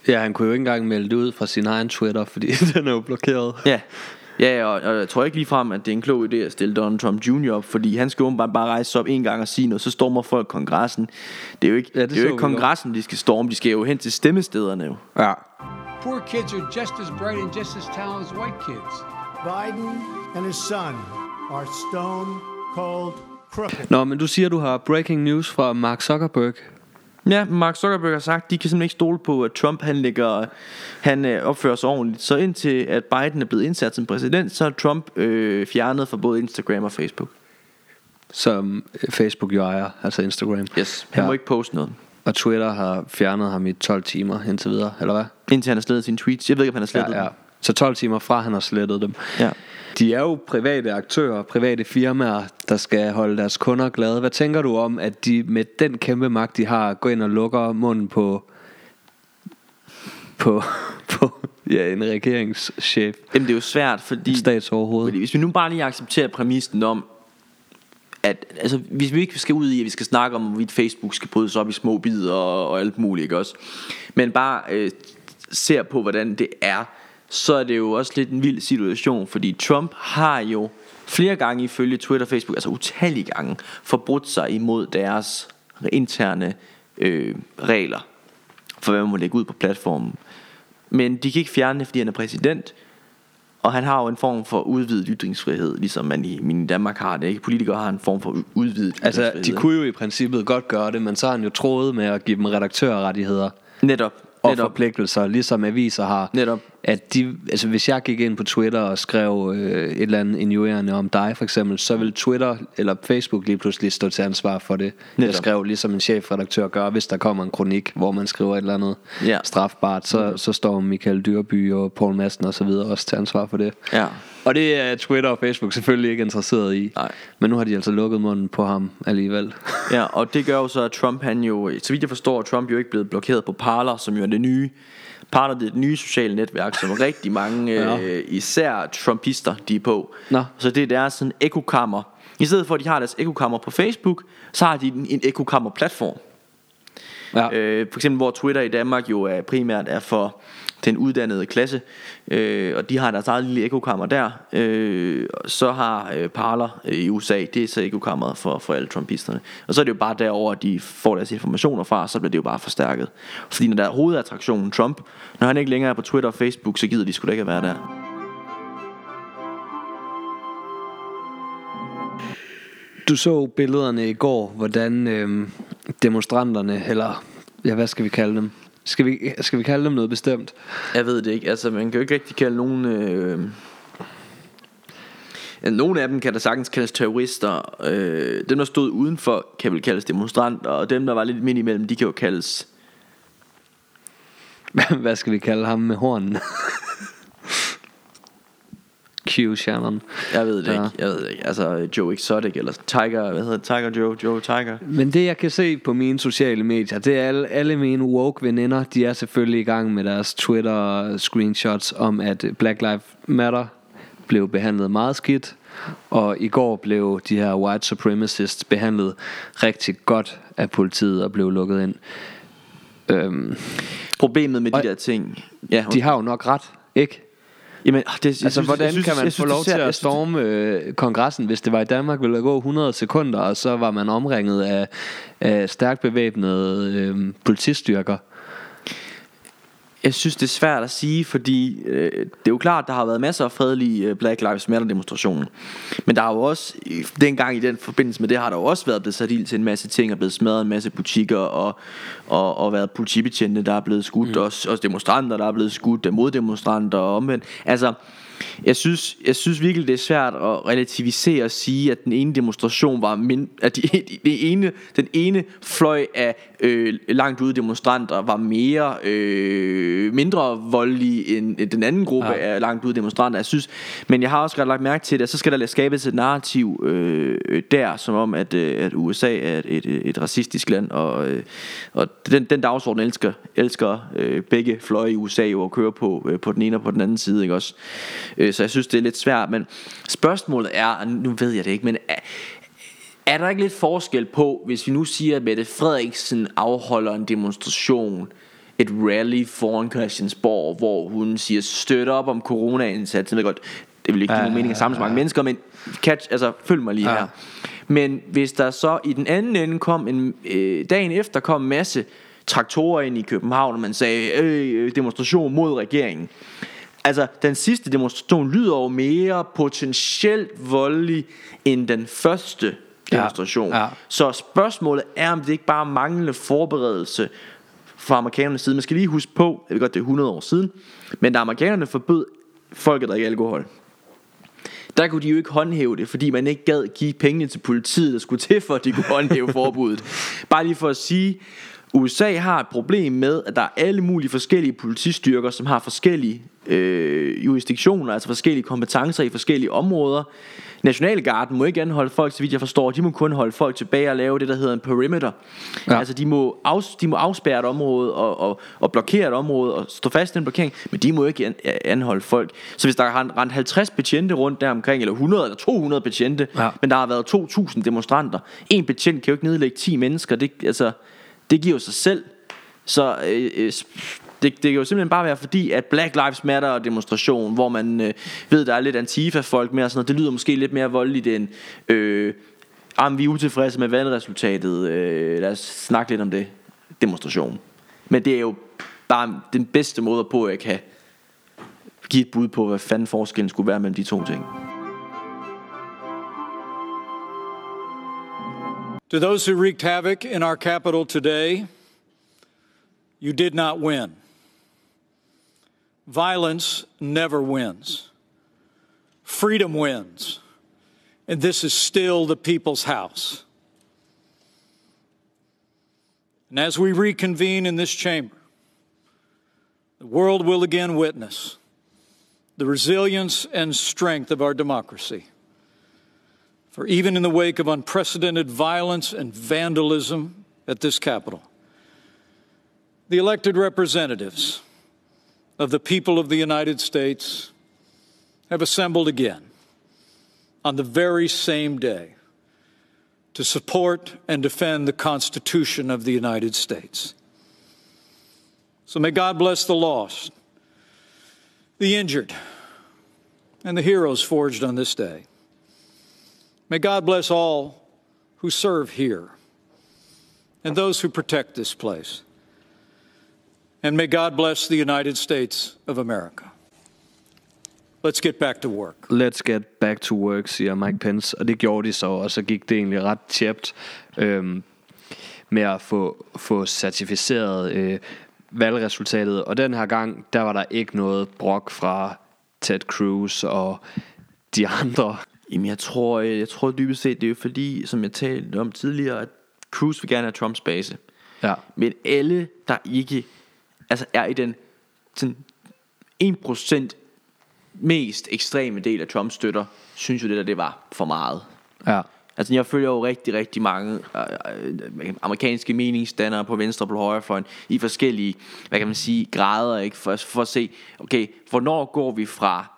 Speaker 1: Ja, han kunne jo ikke engang melde det ud fra sin egen Twitter, fordi *laughs* den er jo blokeret.
Speaker 2: Ja, ja og, og jeg tror ikke ligefrem, at det er en klog idé at stille Donald Trump Jr. op, fordi han skal åbenbart bare rejse sig op en gang og sige noget, så stormer folk kongressen. Det er jo ikke,
Speaker 1: Ja, det
Speaker 2: det er jo ikke
Speaker 1: vi godt.
Speaker 2: kongressen, de skal storme, de skal jo hen til stemmestederne jo.
Speaker 1: Ja.
Speaker 9: Poor kids are just as bright and just as talented as white kids.
Speaker 5: Biden and his son are stone cold crooked.
Speaker 1: Nå, men du siger, du har breaking news fra Mark Zuckerberg.
Speaker 2: Ja, Mark Zuckerberg har sagt, de kan simpelthen ikke stole på, at Trump han, ligger, han øh, opfører sig ordentligt. Så indtil at Biden er blevet indsat som præsident, så er Trump øh, fjernet fra både Instagram og Facebook.
Speaker 1: som Facebook jo ejer, altså Instagram.
Speaker 2: Yes, han
Speaker 1: Ja.
Speaker 2: må ikke poste noget.
Speaker 1: Og Twitter har fjernet ham i 12 timer indtil videre, eller hvad?
Speaker 2: Indtil han har slettet sine tweets. Jeg ved ikke, om han har slettet
Speaker 1: Ja, ja.
Speaker 2: dem.
Speaker 1: Så 12 timer fra han har slettet dem.
Speaker 2: Ja.
Speaker 1: De er jo private aktører, private firmaer, der skal holde deres kunder glade. Hvad tænker du om, at de med den kæmpe magt, de har, går ind og lukker munden på, på, *laughs* på ja, en regeringschef,
Speaker 2: Jamen det er jo svært, fordi... Fordi hvis vi nu bare lige accepterer præmissen om, at altså, hvis vi ikke skal ud i, at vi skal snakke om, hvorvidt Facebook skal brydes op i små bidder og, og alt muligt, ikke også? Men bare øh, ser på, hvordan det er, så er det jo også lidt en vild situation, fordi Trump har jo flere gange ifølge Twitter og Facebook, altså utallige gange, forbrudt sig imod deres interne øh, regler for hvad man må lægge ud på platformen. Men de kan ikke fjerne det, fordi han er præsident. Og han har jo en form for udvidet ytringsfrihed, ligesom man i, min Danmark har det. Ikke? Politikere har en form for udvidet
Speaker 1: Altså, de kunne jo i princippet godt gøre det, men så har han jo troet med at give dem redaktørrettigheder
Speaker 2: Netop.
Speaker 1: og
Speaker 2: netop.
Speaker 1: forpligtelser, ligesom aviser har.
Speaker 2: Netop.
Speaker 1: At de, altså hvis jeg gik ind på Twitter og skrev øh, et eller andet injurierende om dig for eksempel, så vil Twitter eller Facebook lige pludselig stå til ansvar for det.
Speaker 2: Netop.
Speaker 1: Jeg skrev ligesom en chefredaktør gør, hvis der kommer en kronik, hvor man skriver et eller andet
Speaker 2: Ja.
Speaker 1: strafbart, så, så står Michael Dyrby og Paul Madsen og så videre også til ansvar for det.
Speaker 2: Ja.
Speaker 1: Og det er Twitter og Facebook selvfølgelig ikke interesseret i.
Speaker 2: Nej.
Speaker 1: Men nu har de altså lukket munden på ham alligevel.
Speaker 2: Ja, og det gør jo så, at Trump han jo, så vidt jeg forstår, Trump jo ikke blevet blokeret på Parler, som jo er det nye. Parler det er et nye sociale netværk, som *laughs* rigtig mange,
Speaker 1: Ja.
Speaker 2: øh, især Trumpister, de er på.
Speaker 1: Nå.
Speaker 2: Så det er deres sådan ekokammer. I stedet for, at de har deres ekokammer på Facebook, så har de en, en ekokammer-platform.
Speaker 1: Ja.
Speaker 2: Øh, for eksempel hvor Twitter i Danmark jo er primært er for den uddannede klasse, øh, og de har deres eget lille ekokammer der. Øh, så har øh, Parler øh, i USA, det er så ekokammeret for, for alle trumpisterne. Og så er det jo bare derover de får deres informationer fra, så bliver det jo bare forstærket. Fordi når der er hovedattraktionen Trump, når han ikke længere er på Twitter og Facebook, så gider de sgu da ikke at være der.
Speaker 1: Du så billederne i går, hvordan øh, demonstranterne, eller ja, hvad skal vi kalde dem? Skal vi, skal vi kalde dem noget bestemt?
Speaker 2: Jeg ved det ikke, altså man kan jo ikke rigtig kalde nogen... Øh, Ja, nogle af dem kan der sagtens kaldes terrorister. Øh, dem, der stod udenfor, kan vel kaldes demonstranter. Og dem, der var lidt midt imellem, de kan jo kaldes... *laughs*
Speaker 1: hvad skal vi kalde ham med hornen? *laughs* Q Shannon.
Speaker 2: Jeg ved det
Speaker 1: Ja.
Speaker 2: ikke. Jeg ved det ikke. Altså Joe Exotic eller Tiger, hvad hedder det? Tiger Joe, Joe Tiger.
Speaker 1: Men det jeg kan se på mine sociale medier Det er alle, alle mine woke veninder De er selvfølgelig i gang med deres Twitter screenshots Om at Black Lives Matter Blev behandlet meget skidt Og i går blev de her white supremacists Behandlet rigtig godt Af politiet og blev lukket ind øhm,
Speaker 2: Problemet med de
Speaker 1: Og-
Speaker 2: der ting... Ja,
Speaker 1: De har jo nok ret Ikke?
Speaker 2: Jamen, ah, det, jeg
Speaker 1: Altså
Speaker 2: synes-
Speaker 1: hvordan
Speaker 2: jeg synes-
Speaker 1: kan man
Speaker 2: jeg
Speaker 1: få
Speaker 2: synes,
Speaker 1: lov
Speaker 2: det
Speaker 1: til
Speaker 2: ser-
Speaker 1: at
Speaker 2: synes,
Speaker 1: storme øh, kongressen Hvis det var i Danmark ville der gå 100 sekunder Og så var man omringet af, af stærkt bevæbnede øh, politistyrker
Speaker 2: Jeg synes, det er svært at sige, fordi øh, det er jo klart, der har været masser af fredelige øh, Black Lives Matter demonstrationer. Men der har jo også, i- dengang i den forbindelse med det, har der jo også været blevet sat ild til en masse ting, og blevet smadret en masse butikker, og, og, og været politibetjente, der er blevet skudt, mm. også, også demonstranter, der er blevet skudt, øh, moddemonstranter og omvendt. Altså, jeg synes, jeg synes virkelig, det er svært at relativisere og sige, at den ene demonstration var min, at de, *laughs* de, det ene, den ene fløj af øh, langt ude demonstranter var mere øh, mindre voldelige end den anden gruppe ja. af langt ude demonstranter. Jeg synes, men jeg har også godt lagt mærke til det, at så skal der skabes et narrativ øh, der, som om at, øh, at USA er et, et, et racistisk land, og, øh, og den, den dagsorden elsker, elsker øh, begge fløje i USA jo at køre på, øh, på den ene og på den anden side, ikke også? Øh, så jeg synes, det er lidt svært, men spørgsmålet er, nu ved jeg det ikke, men er, er der ikke lidt forskel på, hvis vi nu siger, at Mette Frederiksen afholder en demonstration, et rally foran Christiansborg, hvor hun siger, støtter op om corona-indsatsen. Jeg ved godt, det vil ikke give nogen mening at samle så mange mennesker, men catch, altså, følg mig lige
Speaker 1: Ja.
Speaker 2: her. Men hvis der så i den anden ende kom en, øh, dagen efter kom en masse traktorer ind i København, og man sagde, øh, demonstration mod regeringen. Altså, den sidste demonstration lyder jo mere potentielt voldelig end den første demonstration.
Speaker 1: Ja, ja.
Speaker 2: Så spørgsmålet er, om det ikke bare er manglende forberedelse fra amerikanernes side. Man skal lige huske på, jeg ved godt, det er 100 år siden, men da amerikanerne forbød folk at drikke alkohol, der kunne de jo ikke håndhæve det, fordi man ikke gad give pengene til politiet, der skulle til for, at de kunne håndhæve forbuddet. *laughs* Bare lige for at sige, USA har et problem med, at der er alle mulige forskellige politistyrker, som har forskellige øh, jurisdiktioner, altså forskellige kompetencer i forskellige områder. Nationalgarden må ikke anholde folk, så vidt jeg forstår. De må kun holde folk tilbage og lave det, der hedder en perimeter.
Speaker 1: Ja.
Speaker 2: Altså de må, afs, de må afspærre et område og, og, og blokere et område og stå fast i den blokering, men de må ikke an, anholde folk. Så hvis der har rendt 50 betjente rundt der omkring, eller 100 eller 200 betjente,
Speaker 1: Ja.
Speaker 2: men der har været 2.000 demonstranter, en betjent kan jo ikke nedlægge 10 mennesker, det, altså, det giver jo sig selv. Så øh, øh, det, det kan jo simpelthen bare være fordi, at Black Lives Matter demonstration, hvor man øh, ved, der er lidt Antifa-folk med og sådan noget, det lyder måske lidt mere voldeligt end, øh, ah, vi er utilfredse med valgresultatet, øh, lad os snakke lidt om det, demonstration. Men det er jo bare den bedste måde på, at jeg kan give et bud på, hvad fanden forskellen skulle være mellem de to ting.
Speaker 6: To those who wreaked havoc in our capital today, you did not win. Violence never wins. Freedom wins. And this is still the people's house. And as we reconvene in this chamber, the world will again witness the resilience and strength of our democracy. For even in the wake of unprecedented violence and vandalism at this Capitol, the elected representatives of the people of the United States have assembled again on the very same day to support and defend the Constitution of the United States. So may God bless the lost, the injured, and the heroes forged on this day. May God bless all who serve here and those who protect this place. And may God bless the United States of America. Let's get back to work.
Speaker 1: Let's get back to work, siger Mike Pence. Og det gjorde de så, og så gik det egentlig ret tjept øhm, med at få, få certificeret øh, valgresultatet. Og den her gang, der var der ikke noget brok fra Ted Cruz og de andre.
Speaker 2: Jamen jeg tror, øh, jeg tror dybest set, det er jo fordi, som jeg talte om tidligere, at Cruz vil gerne have Trumps base.
Speaker 1: Ja.
Speaker 2: Men alle, der ikke altså er i den sådan 1% mest ekstreme del af Trumps støtter, synes jo det der, det var for meget.
Speaker 1: Ja.
Speaker 2: Altså jeg følger jo rigtig, rigtig mange øh, øh, amerikanske meningsdannere på venstre og på højre fløjen i forskellige, hvad kan man sige, grader, ikke? For, for at se, okay, hvornår går vi fra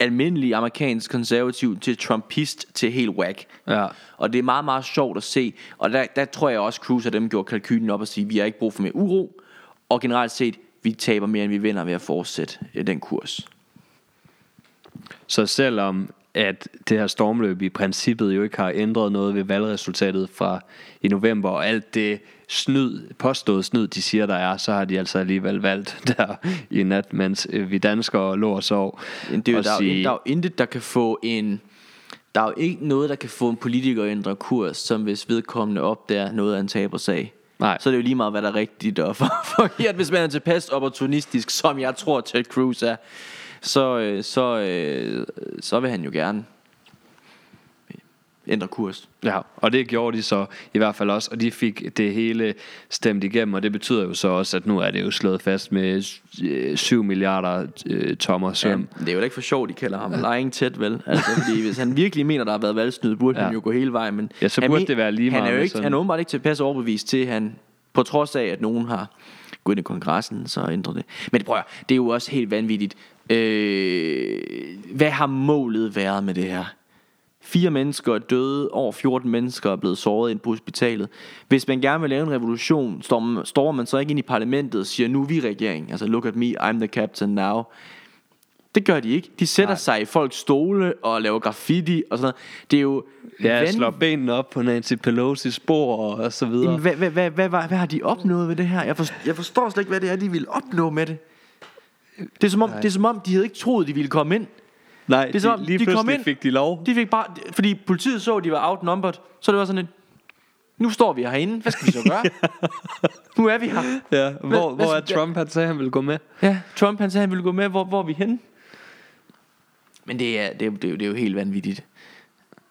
Speaker 2: almindelig amerikansk konservativ til trumpist til helt whack.
Speaker 1: Ja.
Speaker 2: Og det er meget, meget sjovt at se. Og der, der tror jeg også, Cruz og dem gjorde kalkylen op og sige, vi har ikke brug for mere uro. Og generelt set, vi taber mere, end vi vinder ved at fortsætte øh, den kurs.
Speaker 1: Så selvom at det her stormløb i princippet jo ikke har ændret noget ved valgresultatet fra i november, og alt det snyd, påstået snyd, de siger, der er, så har de altså alligevel valgt *laughs* der i nat, mens øh, vi danskere lå og sov.
Speaker 2: Det er jo,
Speaker 1: og
Speaker 2: der, er jo,
Speaker 1: sige-
Speaker 2: der er jo intet, der kan få en... Der er jo ikke noget, der kan få en politiker at ændre kurs, som hvis vedkommende opdager noget af en tabersag.
Speaker 1: Nej.
Speaker 2: Så er det jo lige meget, hvad der er rigtigt og for- *laughs* forkert. Hvis man er tilpas opportunistisk, som jeg tror, Ted Cruz er, så, øh, så, øh, så vil han jo gerne ændre kurs.
Speaker 1: Ja, og det gjorde de så i hvert fald også, og de fik det hele stemt igennem, og det betyder jo så også, at nu er det jo slået fast med øh, 7 milliarder øh, tommer søm.
Speaker 2: Ja, det er jo ikke for sjovt, de kalder ham lying tæt, vel? Altså, fordi *laughs* hvis han virkelig mener, der har været valgsnyd, burde ja. Han jo gå hele vejen. Men
Speaker 1: Ja, så
Speaker 2: han
Speaker 1: burde
Speaker 2: men-
Speaker 1: det være lige
Speaker 2: han
Speaker 1: meget
Speaker 2: er jo ikke,
Speaker 1: sådan-
Speaker 2: Han er åbenbart ikke tilpas overbevist til, han, på trods af, at nogen har gået ind i kongressen, så ændrer det. Men prøv at, det er jo også helt vanvittigt. Øh, hvad har målet været med det her? Fire mennesker er døde, over 14 mennesker er blevet såret ind på hospitalet. Hvis man gerne vil lave en revolution, står man, så ikke ind i parlamentet og siger, nu er vi regering. Altså, look at me, I'm the captain now. Det gør de ikke. De sætter Nej. sig i folks stole og laver graffiti og sådan noget. Det er jo...
Speaker 1: Ja,
Speaker 2: vanv-
Speaker 1: slår benene op på Nancy Pelosi's spor og så videre.
Speaker 2: Jamen, hvad, hvad, hvad, hvad, hvad, hvad har de opnået ved det her? Jeg forstår, jeg forstår slet ikke, hvad det er, de ville opnå med det. Det er som om, det er som om de havde ikke troet, de ville komme ind.
Speaker 1: Nej,
Speaker 2: Det er som om,
Speaker 1: de, lige
Speaker 2: de kom ind,
Speaker 1: fik de lov.
Speaker 2: De fik bare, fordi politiet så, at de var outnumbered. Så det var sådan et, nu står vi herinde, hvad skal vi så gøre? *laughs* nu er vi her.
Speaker 1: Ja, hvor,
Speaker 2: hvad-
Speaker 1: hvor er Trump, han sagde, han ville gå med.
Speaker 2: Ja, Trump han sagde, han ville gå med, hvor, hvor er vi henne? Men det er, det, er, jo- det, det er jo helt vanvittigt.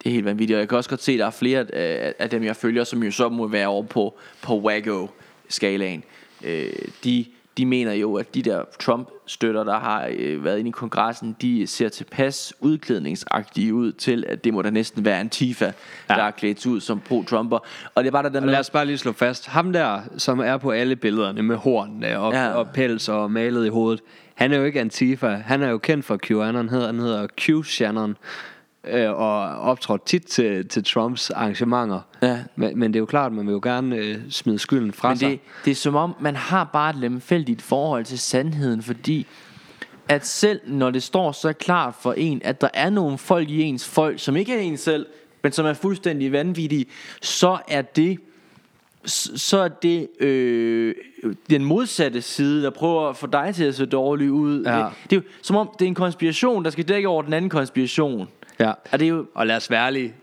Speaker 2: Det er helt vanvittigt, og jeg kan også godt se, at der er flere af, af dem, jeg følger, som jo så må være over på, på Waggo-skalaen. Øh, de, de mener jo, at de der Trump-støtter, der har øh, været inde i kongressen, de ser tilpas udklædningsagtige ud til, at det må da næsten være Antifa, ja. der er klædt ud som pro-Trumper. Og det er bare der,
Speaker 1: Og lad os bare lige slå fast. Ham der, som er på alle billederne med hornene og,
Speaker 2: Ja.
Speaker 1: og pels og malet i hovedet. Han er jo ikke Antifa. Han er jo kendt for QAnon. Hedder, han hedder Q-Shannon. Øh, og optrådt tit til, til Trumps arrangementer.
Speaker 2: Ja.
Speaker 1: Men, men det er jo klart, man vil jo gerne øh, smide skylden fra
Speaker 2: Men
Speaker 1: sig.
Speaker 2: det, det er som om, man har bare et lemfældigt forhold til sandheden, fordi at selv når det står så klart for en, at der er nogle folk i ens folk, som ikke er en selv, men som er fuldstændig vanvittige, så er det så er det øh, den modsatte side, der prøver at få dig til at se dårlig ud.
Speaker 1: Ja.
Speaker 2: Det, det er jo som om, det er en konspiration, der skal dække over den anden konspiration.
Speaker 1: Ja.
Speaker 2: Og det er jo,
Speaker 1: Og lad os være ærlige,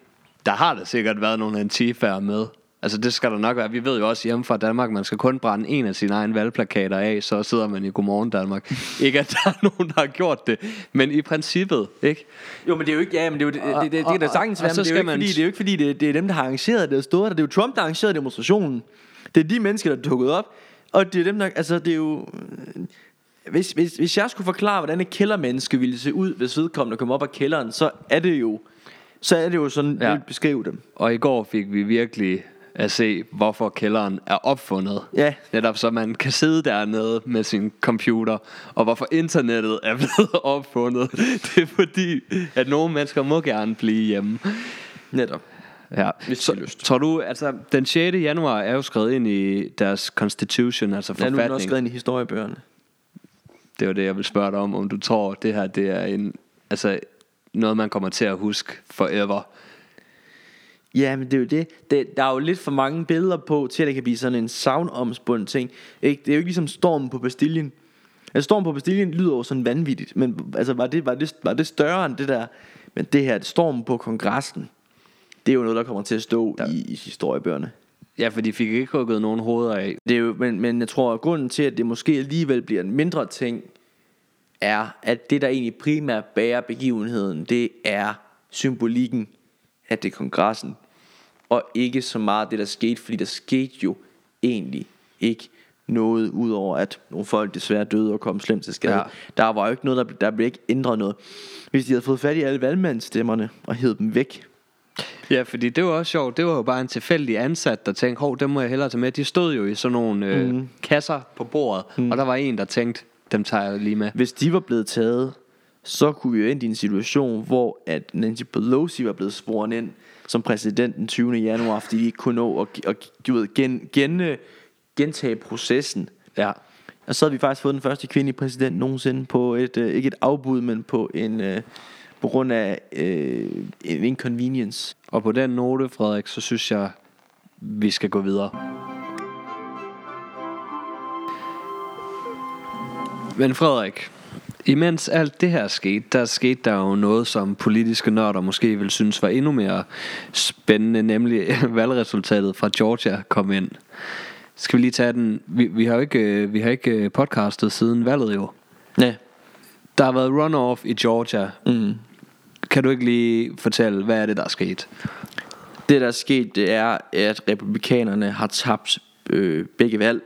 Speaker 1: der har der sikkert været nogle antifaer med. Altså det skal der nok være. Vi ved jo også hjemme fra Danmark, man skal kun brænde en af sine egne valgplakater af, så sidder man i Godmorgen Danmark. *laughs* ikke at der er nogen, der har gjort det, men i princippet, ikke?
Speaker 2: jo, men det er jo ikke, ja, men det, er jo, det, det, det, det, kan da sagtens være, men det er, jo ikke,
Speaker 1: man-
Speaker 2: fordi, det er jo ikke fordi, det, det er dem, der har arrangeret det og stået der. Det er jo Trump, der har arrangeret demonstrationen. Det er de mennesker, der er dukket op. Og det er dem, der, altså det er jo... Hvis, hvis, hvis jeg skulle forklare, hvordan et kældermenneske ville se ud, hvis vedkommende kom op af kælderen, så er det jo, så er det jo sådan, ja. Jeg vil beskrive dem.
Speaker 1: Og i går fik vi virkelig at se, hvorfor kælderen er opfundet.
Speaker 2: Ja.
Speaker 1: Netop så man kan sidde dernede med sin computer, og hvorfor internettet er *laughs* blevet opfundet. *laughs* Det er fordi, at nogle mennesker må gerne blive hjemme.
Speaker 2: Netop.
Speaker 1: Ja.
Speaker 2: Hvis
Speaker 1: Så,
Speaker 2: lyst.
Speaker 1: tror du, altså den 6. januar er jo skrevet ind i deres constitution, altså
Speaker 2: Ja, nu er den også
Speaker 1: forfatning.
Speaker 2: skrevet ind i historiebøgerne.
Speaker 1: Det var det, jeg vil spørge dig om, om du tror, det her det er en, altså, noget, man kommer til at huske forever.
Speaker 2: Ja, men det er jo det. det. Der er jo lidt for mange billeder på, til at det kan blive sådan en savnomspundet ting. Ikke? Det er jo ikke ligesom stormen på Bastillen. Altså, stormen på Bastillen lyder jo sådan vanvittigt, men altså, var, det, var, det, var det større end det der? Men det her, stormen på kongressen, det er jo noget, der kommer til at stå ja. i, i historiebøgerne.
Speaker 1: Ja, for de fik ikke rykket nogen hoveder af.
Speaker 2: Det er jo, men, men jeg tror, at grunden til, at det måske alligevel bliver en mindre ting, er, at det, der egentlig primært bærer begivenheden, det er symbolikken af det er kongressen. Og ikke så meget det, der skete, fordi der skete jo egentlig ikke noget, udover at nogle folk desværre døde og kom slemt til skade.
Speaker 1: Ja.
Speaker 2: Der var jo ikke noget, der, der blev ikke ændret noget. Hvis de havde fået fat i alle valgmandsstemmerne og hævet dem væk,
Speaker 1: Ja, fordi det var også sjovt. Det var jo bare en tilfældig ansat, der tænkte, hov, dem må jeg hellere tage med. De stod jo i sådan nogle øh,
Speaker 2: Mhm.
Speaker 1: kasser på bordet, mm. og der var en, der tænkte, dem tager jeg lige med.
Speaker 2: Hvis de var blevet taget, så kunne vi jo ind i en situation, hvor at Nancy Pelosi var blevet sporet ind som præsident den 20. januar, fordi de ikke kunne nå at, at, du ved, gen, gen, gentage processen.
Speaker 1: Ja.
Speaker 2: Og så havde vi faktisk fået den første kvindelige præsident nogensinde på et, øh, ikke et afbud, men på en, øh, på grund af øh, en inconvenience.
Speaker 1: Og på den note, Frederik, så synes jeg, vi skal gå videre. Men Frederik, imens alt det her skete, der skete der jo noget, som politiske nørder måske vil synes var endnu mere spændende, nemlig *laughs* valgresultatet fra Georgia kom ind. Skal vi lige tage den? Vi, vi har jo ikke, øh, vi har ikke øh, podcastet siden valget jo.
Speaker 2: Ja.
Speaker 1: Der har været runoff i Georgia.
Speaker 2: Mm.
Speaker 1: Kan du ikke lige fortælle, hvad er det, der er sket?
Speaker 2: Det der er sket, det er, at republikanerne har tabt øh, begge valg.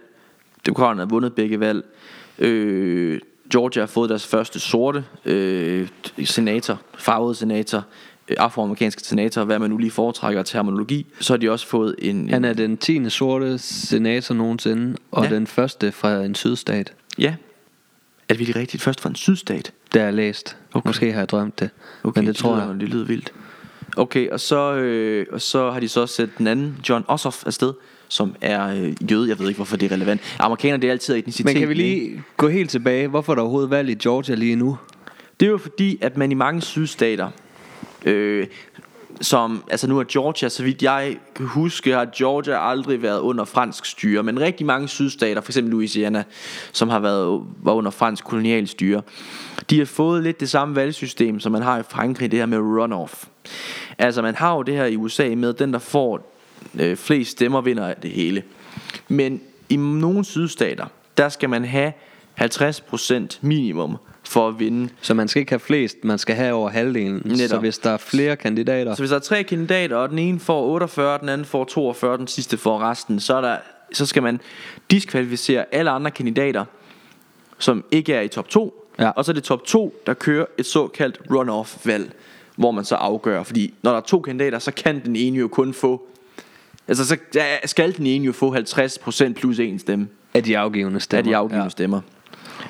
Speaker 2: Demokraterne har vundet begge valg. Øh, Georgia har fået deres første sorte øh, senator, farvede senator, øh, afroamerikanske senator, hvad man nu lige foretrækker af terminologi. Så har de også fået en... en
Speaker 1: Han er den 10. sorte senator nogensinde, og
Speaker 2: ja.
Speaker 1: den første fra en sydstat.
Speaker 2: Ja. Er det virkelig rigtigt? Først fra en sydstat?
Speaker 1: Det har jeg læst.
Speaker 2: Okay.
Speaker 1: Måske har jeg drømt det.
Speaker 2: Okay,
Speaker 1: Men det tror
Speaker 2: lyder,
Speaker 1: jeg.
Speaker 2: Det lyder vildt. Okay, og så, øh, og så har de så sat den anden, John Ossoff, afsted, som er øh, jøde. Jeg ved ikke, hvorfor det er relevant. Amerikanere, det er altid etnicitet.
Speaker 1: Men kan vi lige gå helt tilbage? Hvorfor er der overhovedet valg i Georgia lige nu?
Speaker 2: Det er jo fordi, at man i mange sydstater, øh, som, altså nu er Georgia, så vidt jeg kan huske, har Georgia aldrig været under fransk styre, men rigtig mange sydstater, for eksempel Louisiana, som har været var under fransk kolonial styre, de har fået lidt det samme valgsystem, som man har i Frankrig, det her med runoff. Altså man har jo det her i USA med, den der får øh, flest stemmer vinder det hele. Men i nogle sydstater, der skal man have 50% minimum for at vinde
Speaker 1: Så man skal ikke have flest, man skal have over halvdelen.
Speaker 2: Netop.
Speaker 1: Så hvis der er flere kandidater,
Speaker 2: Så hvis der er tre kandidater, og den ene får 48, den anden får 42, den sidste får resten, så, er der, så skal man diskvalificere alle andre kandidater, som ikke er i top 2.
Speaker 1: Ja.
Speaker 2: Og så er det top 2, der kører et såkaldt runoff-valg, hvor man så afgør. Fordi når der er to kandidater, så kan den ene jo kun få... Altså så skal den ene jo få 50% plus en stemme
Speaker 1: er de afgivende stemmer.
Speaker 2: af de afgivende ja. stemmer.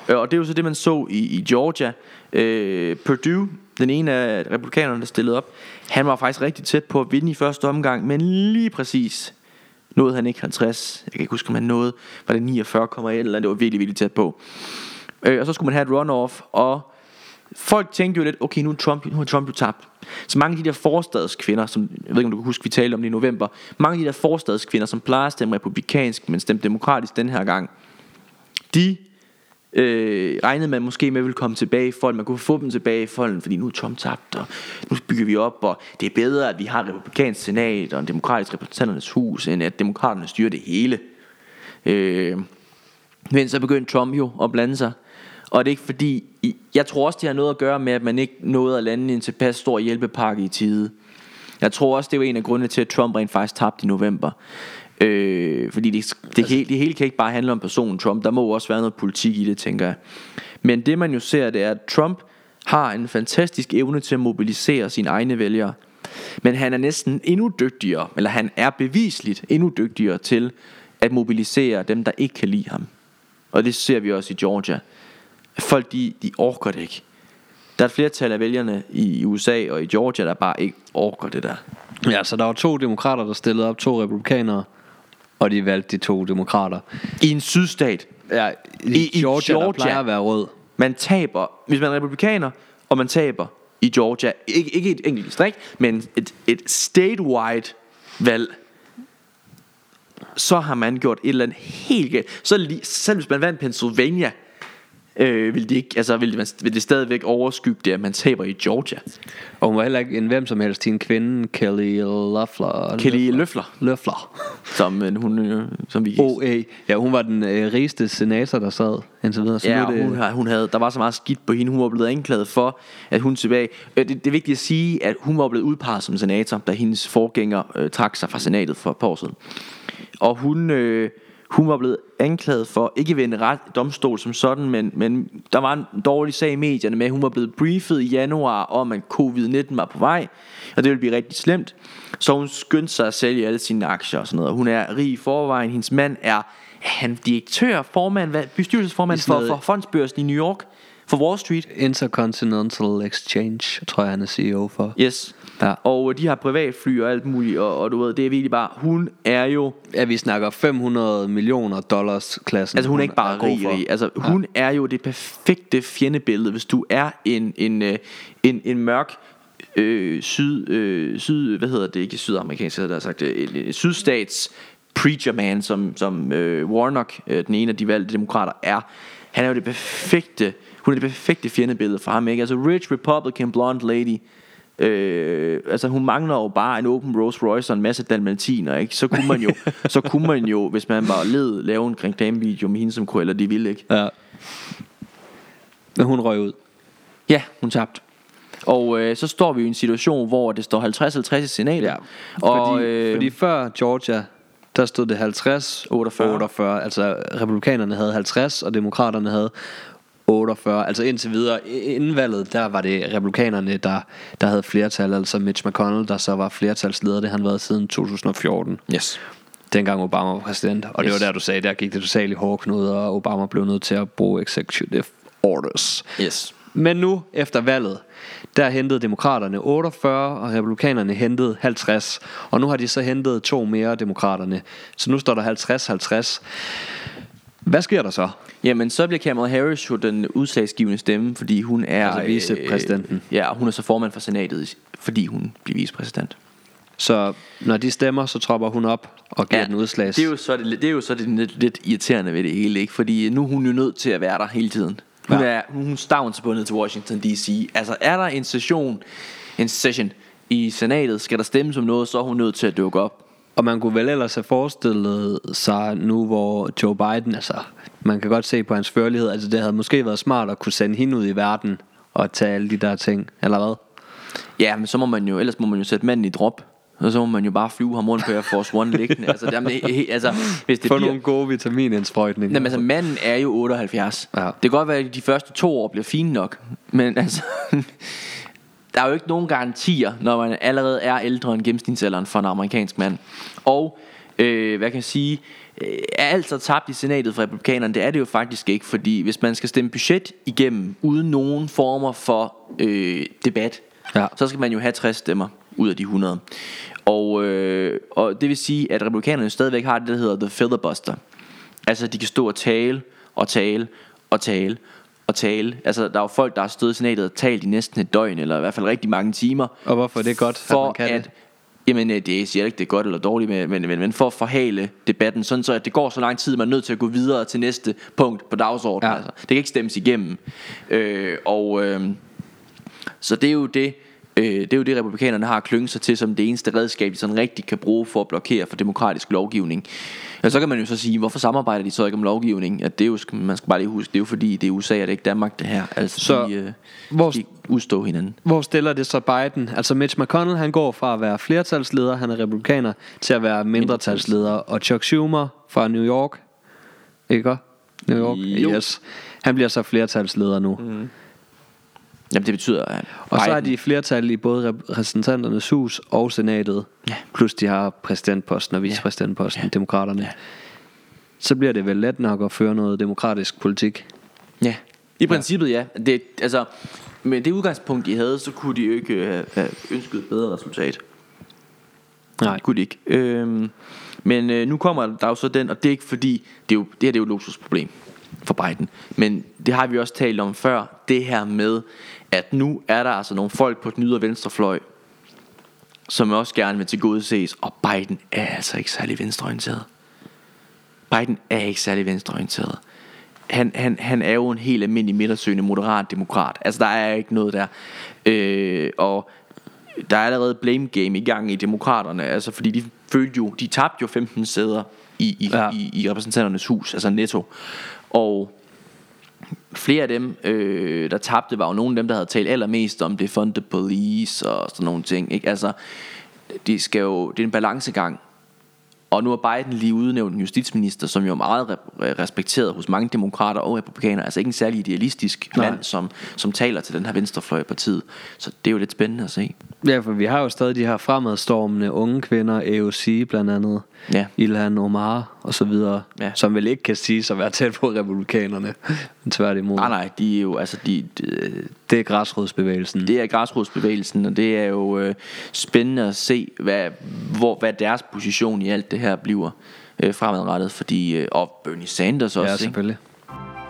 Speaker 2: Øh, og det er jo så det, man så i, i Georgia. Øh, Purdue, den ene af republikanerne, der stillede op, han var faktisk rigtig tæt på at vinde i første omgang, men lige præcis nåede han ikke 50. Jeg kan ikke huske, om han nåede, var det 49,1 eller det var virkelig, virkelig tæt på. Øh, og så skulle man have et runoff, og folk tænkte jo lidt, okay, nu er Trump, nu er Trump jo tabt. Så mange af de der forstadskvinder, som, jeg ved ikke om du kan huske, vi talte om det i november, mange af de der forstadskvinder, som plejer at stemme republikansk, men stemte demokratisk den her gang, de øh, regnede man måske med ville komme tilbage i folden. Man kunne få dem tilbage i folden, fordi nu er Trump tabt, og nu bygger vi op, og det er bedre, at vi har republikansk senat og en demokratisk repræsentanternes hus, end at demokraterne styrer det hele. Øh, men så begyndte Trump jo at blande sig. Og det er ikke fordi, jeg tror også det har noget at gøre med At man ikke nåede at lande en tilpas stor hjælpepakke i tide Jeg tror også det var en af grundene til At Trump rent faktisk tabte i november øh, Fordi det, det, altså, hele, det hele kan ikke bare handle om personen Trump. Der må også være noget politik i det tænker jeg. Men det man jo ser det er at Trump har en fantastisk evne til at mobilisere sine egne vælgere. Men han er næsten endnu dygtigere Eller han er bevisligt endnu dygtigere til At mobilisere dem der ikke kan lide ham. Og det ser vi også i Georgia. Folk de, de orker det ikke. Der er et flertal af vælgerne i USA og i Georgia, der bare ikke orker det der.
Speaker 1: Ja, så der var to demokrater, der stillede op, to republikanere, og de valgte de to demokrater.
Speaker 2: I en sydstat.
Speaker 1: Ja, i, i Georgia, Georgia, der plejer at være rød.
Speaker 2: Man taber, hvis man er republikaner, og man taber i Georgia, ikke, ikke et enkelt distrikt, men et, et statewide valg, så har man gjort et eller andet helt galt. Så selv hvis man vandt Pennsylvania, øh, vil, de ikke, altså, vil, man, vil det stadigvæk overskygge det, at man taber i Georgia.
Speaker 1: Og hun var heller ikke en hvem som helst til en kvinde, Kelly Loeffler.
Speaker 2: Kelly Løffler.
Speaker 1: Løffler.
Speaker 2: Som, øh, hun, øh, som vi
Speaker 1: OA. Ja, hun var den øh, rigeste senator, der sad indtil videre.
Speaker 2: Så ja, det, hun, hun havde, der var så meget skidt på hende. Hun var blevet anklaget for, at hun tilbage... Øh, det, det er vigtigt at sige, at hun var blevet udpeget som senator, da hendes forgænger øh, trak sig fra senatet for et par år siden. Og hun... Øh, hun var blevet anklaget for, ikke ved en ret domstol som sådan, men, men der var en dårlig sag i medierne med, at hun var blevet briefet i januar om, at covid-19 var på vej, og det ville blive rigtig slemt. Så hun skyndte sig at sælge alle sine aktier og sådan noget. Hun er rig i forvejen. Hendes mand er han direktør, formand, bestyrelsesformand for, for fondsbørsen i New York for Wall Street.
Speaker 1: Intercontinental Exchange, tror jeg han er CEO for.
Speaker 2: Yes. Ja. Og de har privatfly og alt muligt, og, og du ved, det er virkelig bare, hun er jo...
Speaker 1: Ja, vi snakker 500 millioner dollars klassen.
Speaker 2: Altså hun er ikke bare er rig, rig. Altså ja. hun er jo det perfekte fjendebillede, hvis du er en, en, en, øh, en, en mørk øh, syd, øh, syd, hvad hedder det, ikke sydamerikansk, der har sagt en sydstats preacher man, som, som øh, Warnock, øh, den ene af de valgte demokrater, er. Han er jo det perfekte, hun er det perfekte fjendebillede for ham, ikke? Altså rich Republican blonde lady, Øh, altså hun mangler jo bare en Open Rolls Royce og en masse dalmatiner, ikke? Så kunne man jo, *laughs* så kunne man jo hvis man var led, lave en reklamevideo med hende som Cruella de ville, ikke?
Speaker 1: Ja. Men hun røg ud.
Speaker 2: Ja, hun tabte. Og øh, så står vi i en situation, hvor det står 50-50 i senatet. Ja,
Speaker 1: og, fordi, øh, fordi før Georgia, der stod det 50
Speaker 2: 48.
Speaker 1: 48. Altså republikanerne havde 50, og demokraterne havde 48. Altså indtil videre, inden valget, der var det republikanerne, der, der havde flertal. Altså Mitch McConnell, der så var flertalsleder. Det har han været siden 2014.
Speaker 2: Yes.
Speaker 1: Dengang Obama var præsident. Og yes. det var der, du sagde, der gik det totalt i hårdknude, og Obama blev nødt til at bruge executive orders.
Speaker 2: Yes.
Speaker 1: Men nu, efter valget, der hentede demokraterne 48, og republikanerne hentede 50. Og nu har de så hentet to mere demokraterne. Så nu står der 50-50. Hvad sker der så?
Speaker 2: Jamen, så bliver Kamala Harris jo den udslagsgivende stemme, fordi hun er...
Speaker 1: Altså vicepræsidenten.
Speaker 2: Øh, ja, hun er så formand for senatet, fordi hun bliver vicepræsident.
Speaker 1: Så når de stemmer, så tropper hun op og giver ja, den udslags.
Speaker 2: Det er jo så det, det, er jo så det lidt, lidt irriterende ved det hele, ikke? Fordi nu er hun jo nødt til at være der hele tiden. Hun ja. er hun stavnsbundet til Washington D.C. Altså er der en session, en session i senatet, skal der stemmes om noget, så er hun nødt til at dukke op.
Speaker 1: Og man kunne vel ellers have forestillet sig nu, hvor Joe Biden, altså man kan godt se på hans førlighed, altså det havde måske været smart at kunne sende hende ud i verden og tage alle de der ting, eller hvad?
Speaker 2: Ja, men så må man jo, ellers må man jo sætte manden i drop. Og så må man jo bare flyve ham rundt på Air Force One liggende. altså, jamen, altså,
Speaker 1: hvis det Få bliver... nogle gode vitaminindsprøjtninger.
Speaker 2: Jamen, altså, manden er jo 78. Ja. Det kan godt være, at de første to år bliver fine nok. Men altså, der er jo ikke nogen garantier, når man allerede er ældre end gennemsnitsalderen for en amerikansk mand. Og, øh, hvad kan jeg sige, øh, er alt så tabt i senatet for republikanerne? Det er det jo faktisk ikke, fordi hvis man skal stemme budget igennem, uden nogen former for øh, debat, ja. så skal man jo have 60 stemmer ud af de 100. Og, øh, og det vil sige, at republikanerne stadigvæk har det, der hedder the filibuster. Altså, de kan stå og tale og tale og tale at tale. Altså, der er jo folk, der har stået i senatet og talt i næsten et døgn, eller i hvert fald rigtig mange timer.
Speaker 1: Og hvorfor er det godt, at
Speaker 2: for
Speaker 1: man kan
Speaker 2: at,
Speaker 1: det?
Speaker 2: Jamen, øh, det siger ikke, det er godt eller dårligt, men, men, men, men for at forhale debatten, sådan så at det går så lang tid, man er nødt til at gå videre til næste punkt på dagsordenen.
Speaker 1: Ja.
Speaker 2: Altså. Det kan ikke stemmes igennem. Øh, og øh, så det er jo det, øh, det er jo det, republikanerne har klynget sig til som det eneste redskab, de sådan rigtig kan bruge for at blokere for demokratisk lovgivning. Og så kan man jo så sige, hvorfor samarbejder de så ikke om lovgivning? At det er jo, man skal bare lige huske, det er jo fordi, det er USA, og det er ikke Danmark det her. Altså,
Speaker 1: Så
Speaker 2: de, øh,
Speaker 1: hvor-
Speaker 2: de udstår hinanden.
Speaker 1: Hvor stiller det så Biden? Altså Mitch McConnell, han går fra at være flertalsleder, han er republikaner, til at være mindretalsleder. Og Chuck Schumer fra New York, ikke? New York?
Speaker 2: Jo.
Speaker 1: Yes. Han bliver så flertalsleder nu. Mm.
Speaker 2: Jamen det betyder, at
Speaker 1: Og så er de flertal i både repræsentanternes hus og senatet.
Speaker 2: Ja.
Speaker 1: Plus de har præsidentposten og vicepræsidentposten,
Speaker 2: Ja.
Speaker 1: demokraterne.
Speaker 2: Ja.
Speaker 1: Så bliver det vel let nok at føre noget demokratisk politik.
Speaker 2: Ja, i princippet ja. Det, altså, med det udgangspunkt, de havde, så kunne de jo ikke øh, have ønsket et bedre resultat.
Speaker 1: Nej.
Speaker 2: Kunne de ikke. Øhm, men øh, nu kommer der jo så den, og det er ikke fordi, det, er jo, det her det er jo et luksusproblem for Biden. Men det har vi også talt om før, det her med, at nu er der altså nogle folk på den ydre venstrefløj, som også gerne vil til gode ses, og Biden er altså ikke særlig venstreorienteret. Biden er ikke særlig venstreorienteret. Han, han, han er jo en helt almindelig midtersøgende moderat demokrat. Altså der er ikke noget der. Øh, og der er allerede blame game i gang i demokraterne. Altså fordi de følte jo, de tabte jo 15 sæder i, i,
Speaker 1: Ja.
Speaker 2: ja. i, i repræsentanternes hus, altså netto. Og flere af dem, øh, der tabte, var jo nogle af dem, der havde talt allermest om defund the police og sådan nogle ting. Ikke? Altså, de skal jo, det er en balancegang. Og nu har Biden lige udnævnt en justitsminister, som jo er meget respekteret hos mange demokrater og republikanere. Altså ikke en særlig idealistisk
Speaker 1: Nej.
Speaker 2: mand, som, som taler til den her venstrefløj i partiet. Så det er jo lidt spændende at se.
Speaker 1: Ja, for vi har jo stadig de her fremadstormende unge kvinder, AOC blandt andet,
Speaker 2: Ja.
Speaker 1: Ilhan Omar og så videre,
Speaker 2: Ja.
Speaker 1: som vel ikke kan sige at være tæt på republikanerne, men tværtimod.
Speaker 2: Nej, nej, de er jo, altså, de, de,
Speaker 1: Det er græsrodsbevægelsen.
Speaker 2: det er græsrodsbevægelsen, og det er jo øh, spændende at se, hvad, hvor, hvad deres position i alt det her bliver øh, fremadrettet. Fordi, øh, og Bernie Sanders også,
Speaker 1: ja,
Speaker 2: ikke?
Speaker 1: selvfølgelig.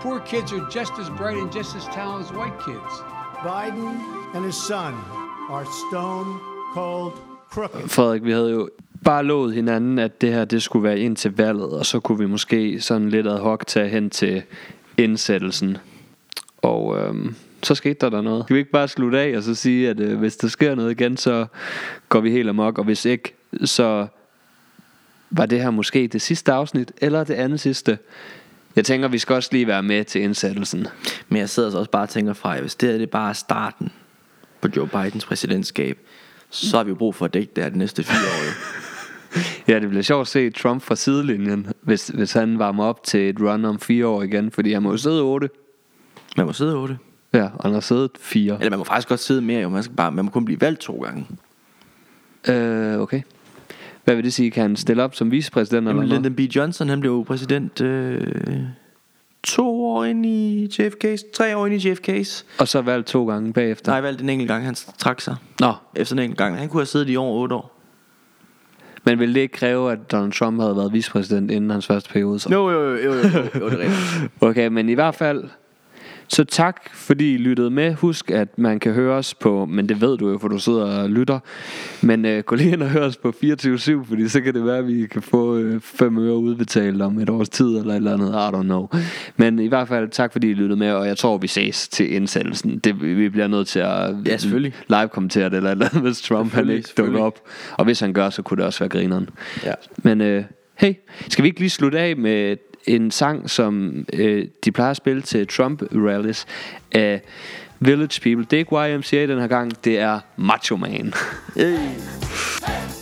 Speaker 9: Poor kids are just as bright and just as talented as white kids.
Speaker 10: Biden and his son are stone cold crooked.
Speaker 1: Frederik, vi havde jo bare lovet hinanden, at det her det skulle være ind til valget, og så kunne vi måske sådan lidt ad hoc tage hen til indsættelsen. Og øhm, så skete der der noget. Kan vi ikke bare slutte af og så sige, at øh, hvis der sker noget igen, så går vi helt amok, og hvis ikke, så var det her måske det sidste afsnit, eller det andet sidste. Jeg tænker, vi skal også lige være med til indsættelsen.
Speaker 2: Men jeg sidder så også bare og tænker fra, hvis det her det er bare starten på Joe Bidens præsidentskab, så har vi jo brug for at dække det her de næste fire år. *laughs*
Speaker 1: Ja, det bliver sjovt at se Trump fra sidelinjen, hvis, hvis han varmer op til et run om fire år igen, fordi han må jo sidde otte.
Speaker 2: Man må sidde otte.
Speaker 1: Ja, og han har siddet fire.
Speaker 2: Eller man må faktisk godt sidde mere, jo. Man, skal bare, man må kun blive valgt to gange.
Speaker 1: Øh, okay. Hvad vil det sige? Kan han stille op som vicepræsident eller
Speaker 2: Jamen,
Speaker 1: noget?
Speaker 2: Lyndon B. Johnson, han blev jo præsident øh, to år ind i JFK's, tre år ind i JFK's.
Speaker 1: Og så valgt to gange bagefter?
Speaker 2: Nej, valgte en enkelt gang, han trak sig.
Speaker 1: Nå,
Speaker 2: Efter en enkelt gang. Han kunne have siddet i over otte år.
Speaker 1: Men ville det ikke kræve, at Donald Trump havde været vicepræsident inden hans første periode? Så?
Speaker 2: Jo, jo, jo, jo, jo, jo, jo det er rigtigt. *laughs*
Speaker 1: Okay, men i hvert fald, så tak fordi I lyttede med. Husk, at man kan høre os på, men det ved du jo, for du sidder og lytter. Men øh, gå lige ind og hør os på 24-7, fordi så kan det være, at vi kan få øh, fem øre udbetalt om et års tid, eller et eller andet, I don't know. Men i hvert fald, tak fordi I lyttede med, og jeg tror, vi ses til indsættelsen. Det, vi bliver nødt til at
Speaker 2: Ja, selvfølgelig.
Speaker 1: live-kommentere det, eller eller andet, hvis Trump han ikke dukker op. Og hvis han gør, så kunne det også være grineren.
Speaker 2: Ja.
Speaker 1: Men øh, hey, skal vi ikke lige slutte af med en sang, som øh, de plejer at spille til Trump-rallies af Village People. Det er ikke YMCA den her gang, det er Macho Man.
Speaker 2: Hey.